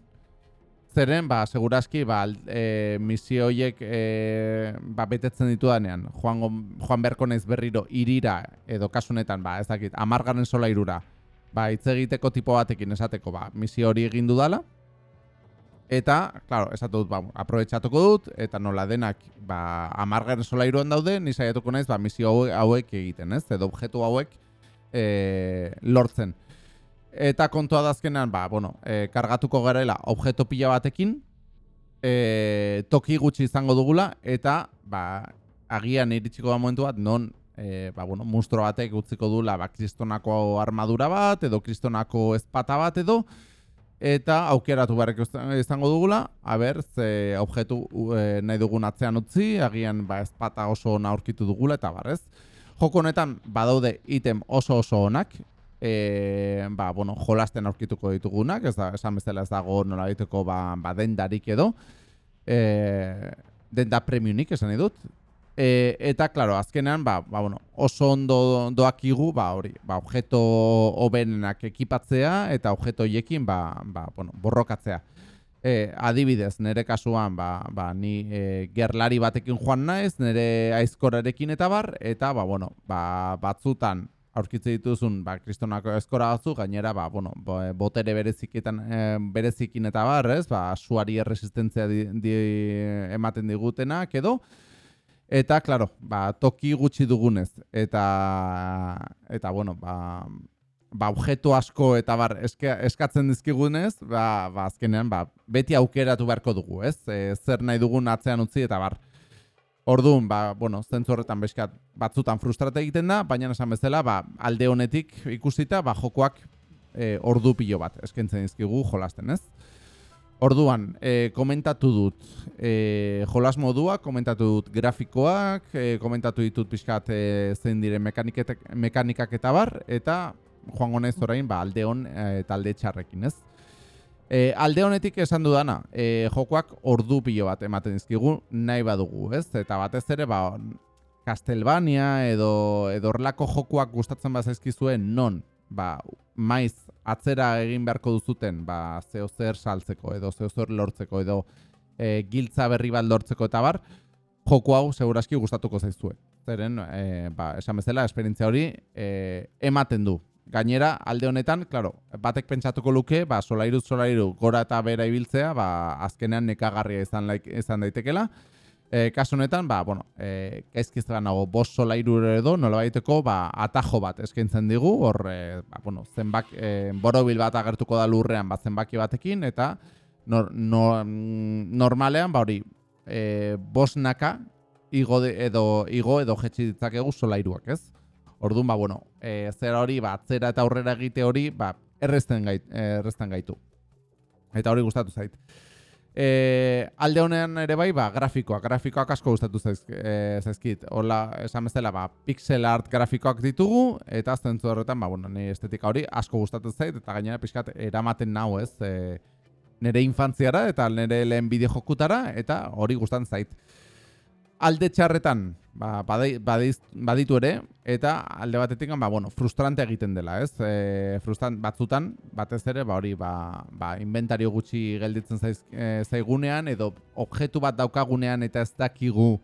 zeren, ba, seguraski, ba, e, misio horiek e, ba, betetzen ditudanean, joango, joan beharko naiz berriro irira, edo kasunetan, ba, ez dakit, amargarren sola irura, ba, hitz egiteko tipo batekin esateko, ba, misio hori egin dudala, Eta, claro, esatu dut, ba, aprobetxatuko dut, eta nola denak, ba, amargarren solairuan daude, ni saiatuko naiz, ba, misio hauek egiten, ez? Edo objektu hauek e, lortzen. Eta kontua da azkenean, ba, bueno, e, kargatuko garela objektu pila batekin, e, toki gutxi izango dugula, eta, ba, agian iritsiko da momentu bat, non, e, ba, bueno, monstro batek utziko dula, ba, kristonako armadura bat, edo kristonako ezpata bat, edo, eta aukeratu beharreko izango dugula, aber, ze objektu e, nahi dugun atzean utzi, agian ba, ezpata oso ona aurkitu dugula, eta barrez. Joko honetan badaude item oso oso onak, e, ba, bueno, jolasten aurkituko ditugunak, ez da, esan bezala ez dago nola diteko ba, ba dendarik edo, e, denda premiunik esan nahi dut, E, eta, klaro, azkenean, ba, ba, bueno, oso ondo doakigu, ba, hori, ba, objeto hoberenak ekipatzea eta objeto hiekin, ba, ba, bueno, borrokatzea. E, adibidez, nire kasuan, ba, ba, ni e, gerlari batekin joan naiz, nire aizkorarekin eta bar, eta, ba, bueno, ba, batzutan, aurkitze dituzun, ba, kristonako eskora batzu, gainera, ba, bueno, bo- e, botere bereziketan, e, berezikin eta bar, ez, ba, suari erresistentzia di, di, ematen digutenak edo, Eta, claro, ba, toki gutxi dugunez. Eta, eta bueno, ba, ba, objetu asko eta bar eske, eskatzen dizkigunez, ba, ba, azkenean, ba, beti aukeratu beharko dugu, ez? E, zer nahi dugun atzean utzi eta bar. Orduan, ba, bueno, zentzu horretan beskat batzutan frustrate egiten da, baina esan bezala, ba, alde honetik ikusita, ba, jokoak e, ordu pilo bat eskaintzen dizkigu jolasten, ez? Orduan, e, komentatu dut e, jolas modua, komentatu dut grafikoak, e, komentatu ditut pixkat e, zein diren mekanikak eta bar, eta joango naiz orain ba, alde hon eta alde txarrekin, ez? E, alde honetik esan dudana, e, jokoak ordu pilo bat ematen dizkigu nahi badugu, ez? Eta batez ere, ba, Castlevania edo edo horrelako jokuak gustatzen bazaizkizue non, ba, maiz atzera egin beharko duzuten, ba, zeo zer saltzeko edo zeo zer lortzeko edo e, giltza berri bat lortzeko eta bar, joku hau seguraski gustatuko zaizue. Zeren, e, ba, esan bezala, esperientzia hori e, ematen du. Gainera, alde honetan, claro, batek pentsatuko luke, ba, solairu solairu gora eta bera ibiltzea, ba, azkenean nekagarria izan, laik, izan daitekela. E, kasu honetan, ba, bueno, e, gaizkiztra nago, bost solairu edo, nola baiteko, ba, atajo bat eskaintzen digu, hor, e, ba, bueno, zenbak, e, borobil bat agertuko da lurrean, ba, zenbaki batekin, eta nor, nor, mm, normalean, ba, hori, e, bost naka, igo de, edo, igo edo jetxi ditzakegu solairuak, ez? Orduan, ba, bueno, e, zera hori, ba, atzera eta aurrera egite hori, ba, errezten, gait, errezten gaitu. Eta hori gustatu zait. E, alde honean ere bai, ba, grafikoak, grafikoak asko gustatu zaizk, e, zaizkit. Hola, esan bezala, ba, pixel art grafikoak ditugu, eta zentzu horretan, ba, bueno, ni estetika hori asko gustatu zait, eta gainera pixkat eramaten nau, ez, e, nire infantziara eta nire lehen bideo jokutara, eta hori gustatzen zait. Alde txarretan, ba, badai- badeiz- baditu ere, eta alde batetik, ba, bueno, frustrante egiten dela, ez? E, frustran, batzutan, batez ere, ba, hori, ba, ba, inventario gutxi gelditzen zaiz, e, zaigunean, edo objektu bat daukagunean eta ez dakigu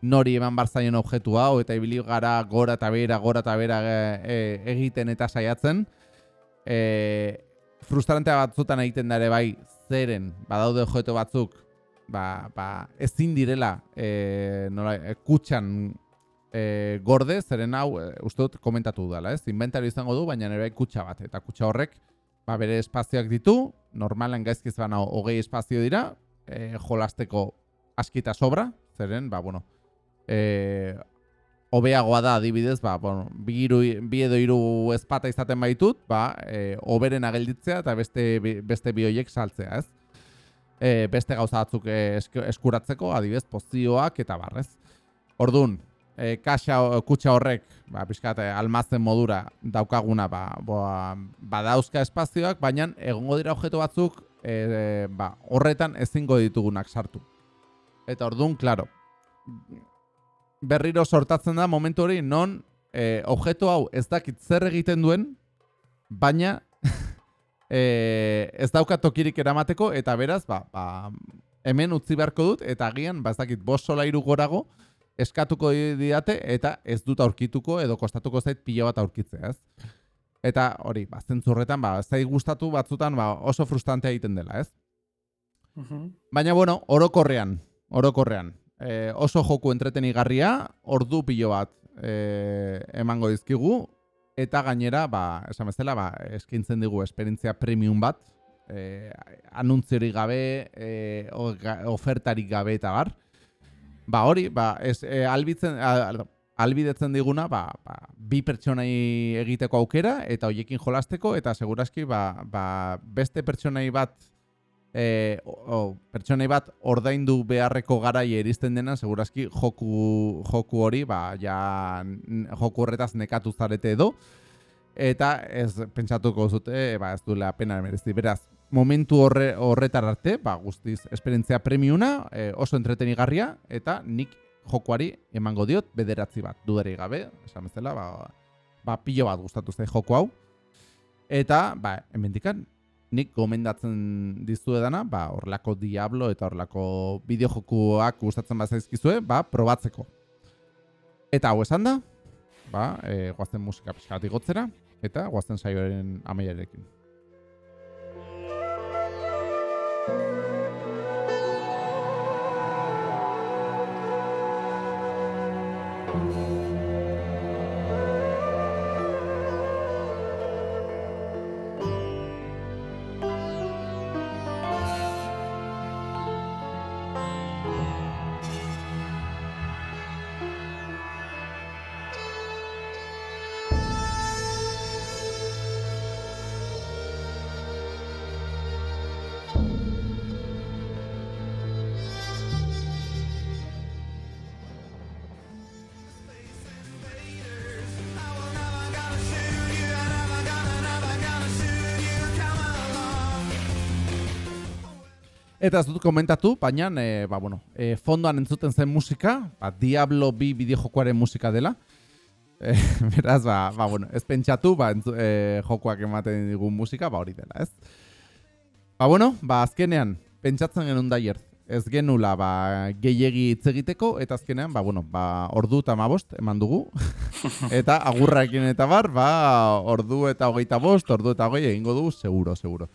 nori eman bar zaion objektu hau, eta ibili gara gora eta bera, gora eta bera e, e, egiten eta saiatzen. E, frustrantea batzutan egiten da ere bai, zeren, badaude objektu batzuk, ba, ba, ezin direla e, nola, e, kutxan e, gorde, zeren hau, e, uste dut komentatu dudala, ez? Inventario izango du, baina nire bai kutxa bat, eta kutxa horrek ba, bere espazioak ditu, normalen gaizkiz bana hogei espazio dira, e, jolasteko askita sobra, zeren, ba, bueno, e, hobeagoa da adibidez, ba, bueno, bi, hiru, bi edo hiru ezpata izaten baitut, ba, e, oberena gelditzea eta beste, beste bi horiek saltzea, ez? E, beste gauza batzuk e, esk- eskuratzeko, adibidez, pozioak eta barrez. Ordun, e, kaxa, kutxa horrek, ba, pixkat, e, almazen modura daukaguna, ba, boa, badauzka espazioak, baina egongo dira objeto batzuk, e, e, ba, horretan ezingo ditugunak sartu. Eta ordun, claro, berriro sortatzen da momentu hori non e, objektu hau ez dakit zer egiten duen, baina e, ez dauka tokirik eramateko eta beraz, ba, ba, hemen utzi beharko dut eta agian, ba ez dakit, bost solairu gorago eskatuko di- didate eta ez dut aurkituko edo kostatuko zait pilo bat aurkitzea, ez? Eta hori, ba, zentzu horretan, ba, ez gustatu batzutan ba, oso frustrantea egiten dela, ez? Baina, bueno, orokorrean, orokorrean, e, oso joku entretenigarria, ordu pilo bat e, emango dizkigu, eta gainera, ba, esan bezala, ba, eskintzen digu esperientzia premium bat, e, anuntziorik gabe, e, ofertarik gabe eta bar. Ba hori, ba, ez, e, albitzen, a- albidetzen diguna, ba, ba, bi pertsonai egiteko aukera, eta hoiekin jolasteko, eta seguraski, ba, ba, beste pertsonai bat e, o, o, pertsonei bat ordaindu beharreko garai iristen dena, segurazki joku, joku hori, ba, ja, joku horretaz nekatu zarete edo, eta ez pentsatuko zute, ba, ez duela pena merezi. Beraz, momentu horre, horretar arte, ba, guztiz, esperientzia premiuna, e, oso entretenigarria, eta nik jokuari emango diot bederatzi bat, dudari gabe, esan bezala, ba, ba pilo bat gustatu zait joko hau. Eta, ba, hemendikan nik gomendatzen dizuedana, ba, horlako Diablo eta horlako bideojokuak gustatzen bazaizkizue, ba, probatzeko. Eta hau esan da, ba, e, guazten musika pixka bat igotzera, eta guazten saioaren amaiarekin. Eta ez dut komentatu, baina e, ba, bueno, e, fondoan entzuten zen musika, ba, Diablo 2 bideojokoaren musika dela. E, beraz, ba, ba, bueno, ez pentsatu, ba, entzu, e, jokoak ematen digun musika, ba, hori dela, ez? Ba, bueno, ba, azkenean, pentsatzen genuen daier, ez genula, ba, gehiegi hitz egiteko, eta azkenean, ba, bueno, ba, ordu eta mabost eman dugu. eta agurrakin eta bar, ba, ordu eta hogeita bost, ordu eta hogei egingo dugu, seguro, seguro.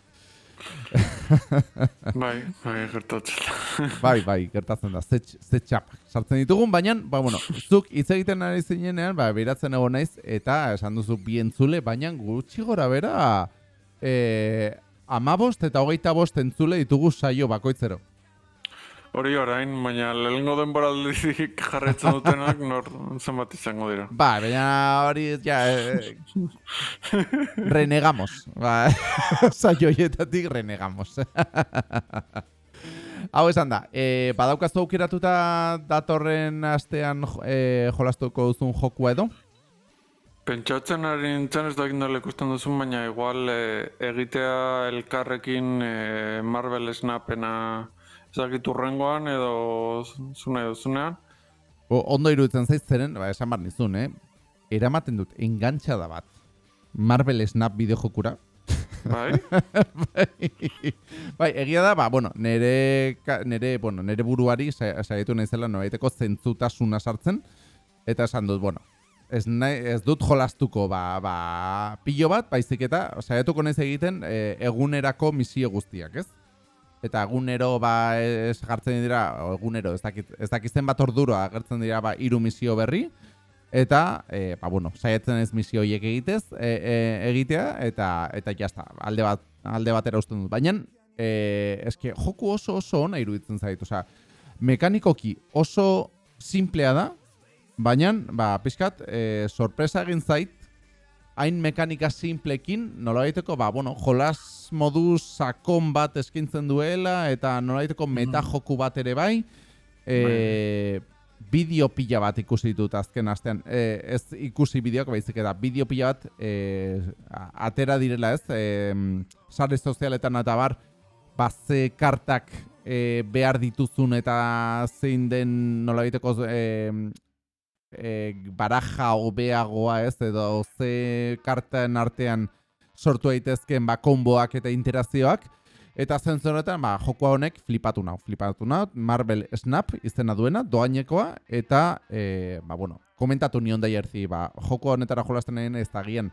bai, bai, gertatzen da. bai, bai, gertatzen da, ze, ze txapak sartzen ditugun, baina, ba, bueno, zuk hitz egiten ari zinenean, ba, beratzen egon naiz, eta esan duzu bi entzule, baina gutxi gora bera, e, amabost eta hogeita bost entzule ditugu saio bakoitzero. Hori orain, baina lehengo denboraldizik jarretzen dutenak nor zenbat izango dira. Ba, baina hori, ja, eh, renegamos. Ba, saioietatik renegamos. Hau esan da, e, badaukaztu aukeratuta datorren astean e, jolastuko duzun jokua edo? Pentsatzen ari nintzen ez dakit nola ikusten duzun, baina igual e, egitea elkarrekin e, Marvel Snapena ezakit urrengoan edo zune. O, ondo iruditzen zaiz zeren, ba, esan bar nizun, eh? Eramaten dut, engantxada bat. Marvel Snap bideojokura. Bai? bai, bai, egia da, ba, bueno, nere, nere, bueno, nere buruari sa- saiatu naizela noraiteko zentzutasuna sartzen, eta esan dut, bueno, ez, nahi, ez dut jolastuko, ba, ba, pilo bat, baizik eta, saiatuko naiz egiten e, egunerako misio guztiak, ez? Eta egunero, ba, ez jartzen dira, egunero, ez dakit, ez dakit zenbat orduro agertzen dira, ba, hiru misio berri, eta, e, ba, bueno, saiatzen ez misio horiek egitez, e, e, egitea, eta, eta jazta, alde, bat, alde batera usten dut. Baina, e, eske, joku oso oso ona iruditzen zait, osea, mekanikoki oso simplea da, baina, ba, pixkat, e, sorpresa egin zait, hain mekanika simplekin, nolabaiteko, ba, bueno, jolas modu sakon bat eskintzen duela, eta nolabaiteko metajoku bat ere bai, e, bideo pila bat ikusi ditut azken astean, e, ez ikusi bideoak baizik eta bideo pila bat e, atera direla ez, e, sare sozialetan eta bar, baze kartak e, behar dituzun eta zein den nolabaiteko e, e, baraja hobeagoa ez, edo ze karten artean sortu daitezkeen ba, konboak eta interazioak, Eta zentzu honetan, ba, jokoa honek flipatu nau, flipatu nau, Marvel Snap izena duena, doainekoa, eta, e, ba, bueno, komentatu nion da jertzi, ba, joko honetara jolasten egin ez da gian,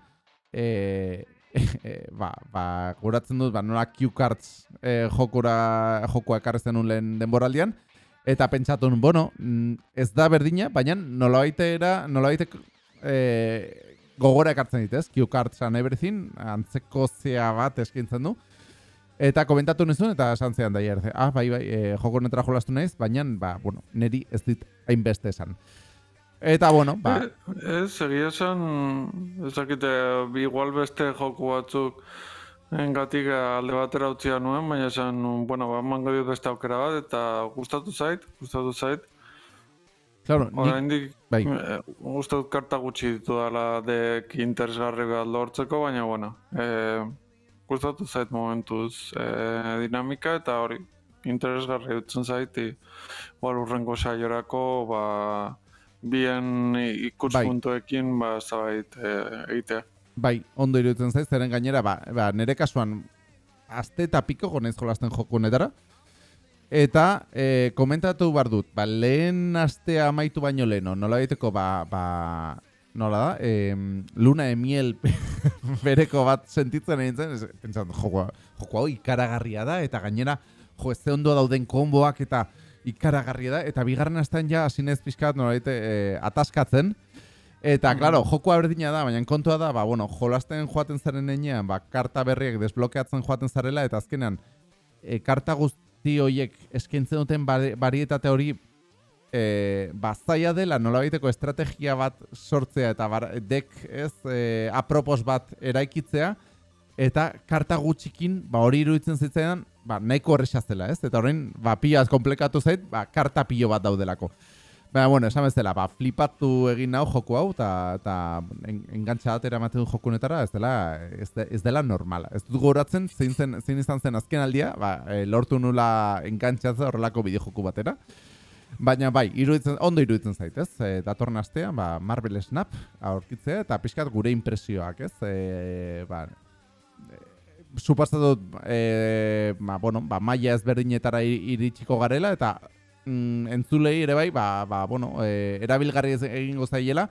e, e, ba, ba, guratzen dut, ba, nola cue cards e, jokura, jokoa ekarri zenun lehen denboraldian, eta pentsatu nun, bueno, mm, ez da berdina, baina nolabaitera, nolabaitek e, gogora ekartzen dit, ez? Cue cards and everything, antzeko zea bat eskintzen du. Eta komentatu nizun, eta esan zean da jertze. Ah, bai, bai, e, joko honetara jolastu naiz, baina, ba, bueno, neri ez dit hainbeste esan. Eta, bueno, ba, Ez, egia esan, ez dakite, igual beste joku batzuk engatik alde batera utzia nuen, baina esan, bueno, ba, mango beste aukera bat, eta gustatu zait, gustatu zait. claro, Oraindik bai. eh, uste dut karta gutxi ditu dela dek interesgarri bat lortzeko, baina, bueno, eh, gustatu zait momentuz eh, dinamika, eta hori, interesgarri dutzen zaiti, igual urrengo saiorako, ba, bien ikuspuntuekin, ba, zabait eh, egitea. Bai, ondo iruditzen zaiz, zeren gainera, ba, ba, nire kasuan, aste eta piko gonez jolasten joku honetara. Eta e, komentatu bar dut, ba, lehen astea amaitu baino leheno, nola daiteko, ba, ba, nola da, e, luna de miel bereko bat sentitzen egin zen, ez- pentsatzen, joko, joko hau ikaragarria da, eta gainera, jo, ez ondo dauden konboak, eta ikaragarria da, eta bigarren astean ja, asinez pixkat, nola daite, e, ataskatzen, Eta, claro, jokoa berdina da, baina kontua da, ba, bueno, jolasten joaten zaren enean, ba, karta berriak desblokeatzen joaten zarela, eta azkenean, e, karta guzti horiek eskaintzen duten bari- barietate hori e, ba, zaila dela nolabaiteko estrategia bat sortzea eta bar, dek ez e, apropos bat eraikitzea eta karta gutxikin ba, hori iruditzen zitzaidan ba, nahiko horrexaz zela, ez? Eta horrein, ba, pila komplekatu zait, ba, karta pilo bat daudelako. Baina, bueno, esan bezala, ba, flipatu egin nau joku hau, eta en, engantxa bat eramaten du joku honetara, ez dela, ez, de, ez dela normala. Ez dut goratzen, zein, zen, zein izan zen azken aldia, ba, e, lortu nula engantxatzea horrelako bideojoku batera. Baina bai, iruditzen, ondo iruditzen zait, ez? E, datorren astean, ba, Marvel Snap aurkitzea, eta pixkat gure impresioak, ez? E, ba, supastatu e, ba, bueno, ba, maila ezberdinetara iritsiko garela eta mm, entzulei ere bai, ba, ba, bueno, e, erabilgarri egingo zaiela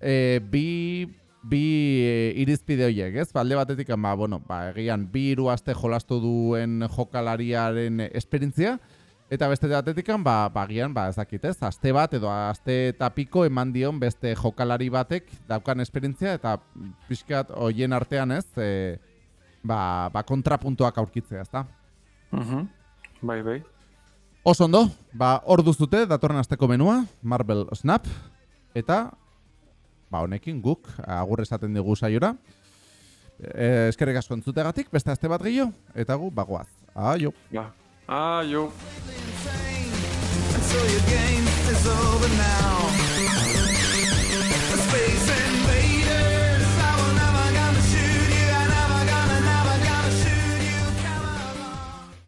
e, bi bi e, irizpide horiek, ez? Ba, alde batetik, ba, bueno, ba, egian bi hiru aste jolastu duen jokalariaren esperientzia eta beste batetik, ba, ba, agian, ba, ez dakit, ez? Aste bat edo aste eta piko eman dion beste jokalari batek daukan esperientzia eta pixkat hoien artean, ez? E, ba, ba kontrapuntuak aurkitzea, ezta? Mhm. Bai, bai. Oso ondo, ba, hor duzute, datorren asteko menua, Marvel Snap, eta, ba, honekin guk, agur esaten digu saiora. E, eskerrik asko entzutegatik, beste aste bat gehiago, eta gu, bagoaz. Aio. Ba. Ah,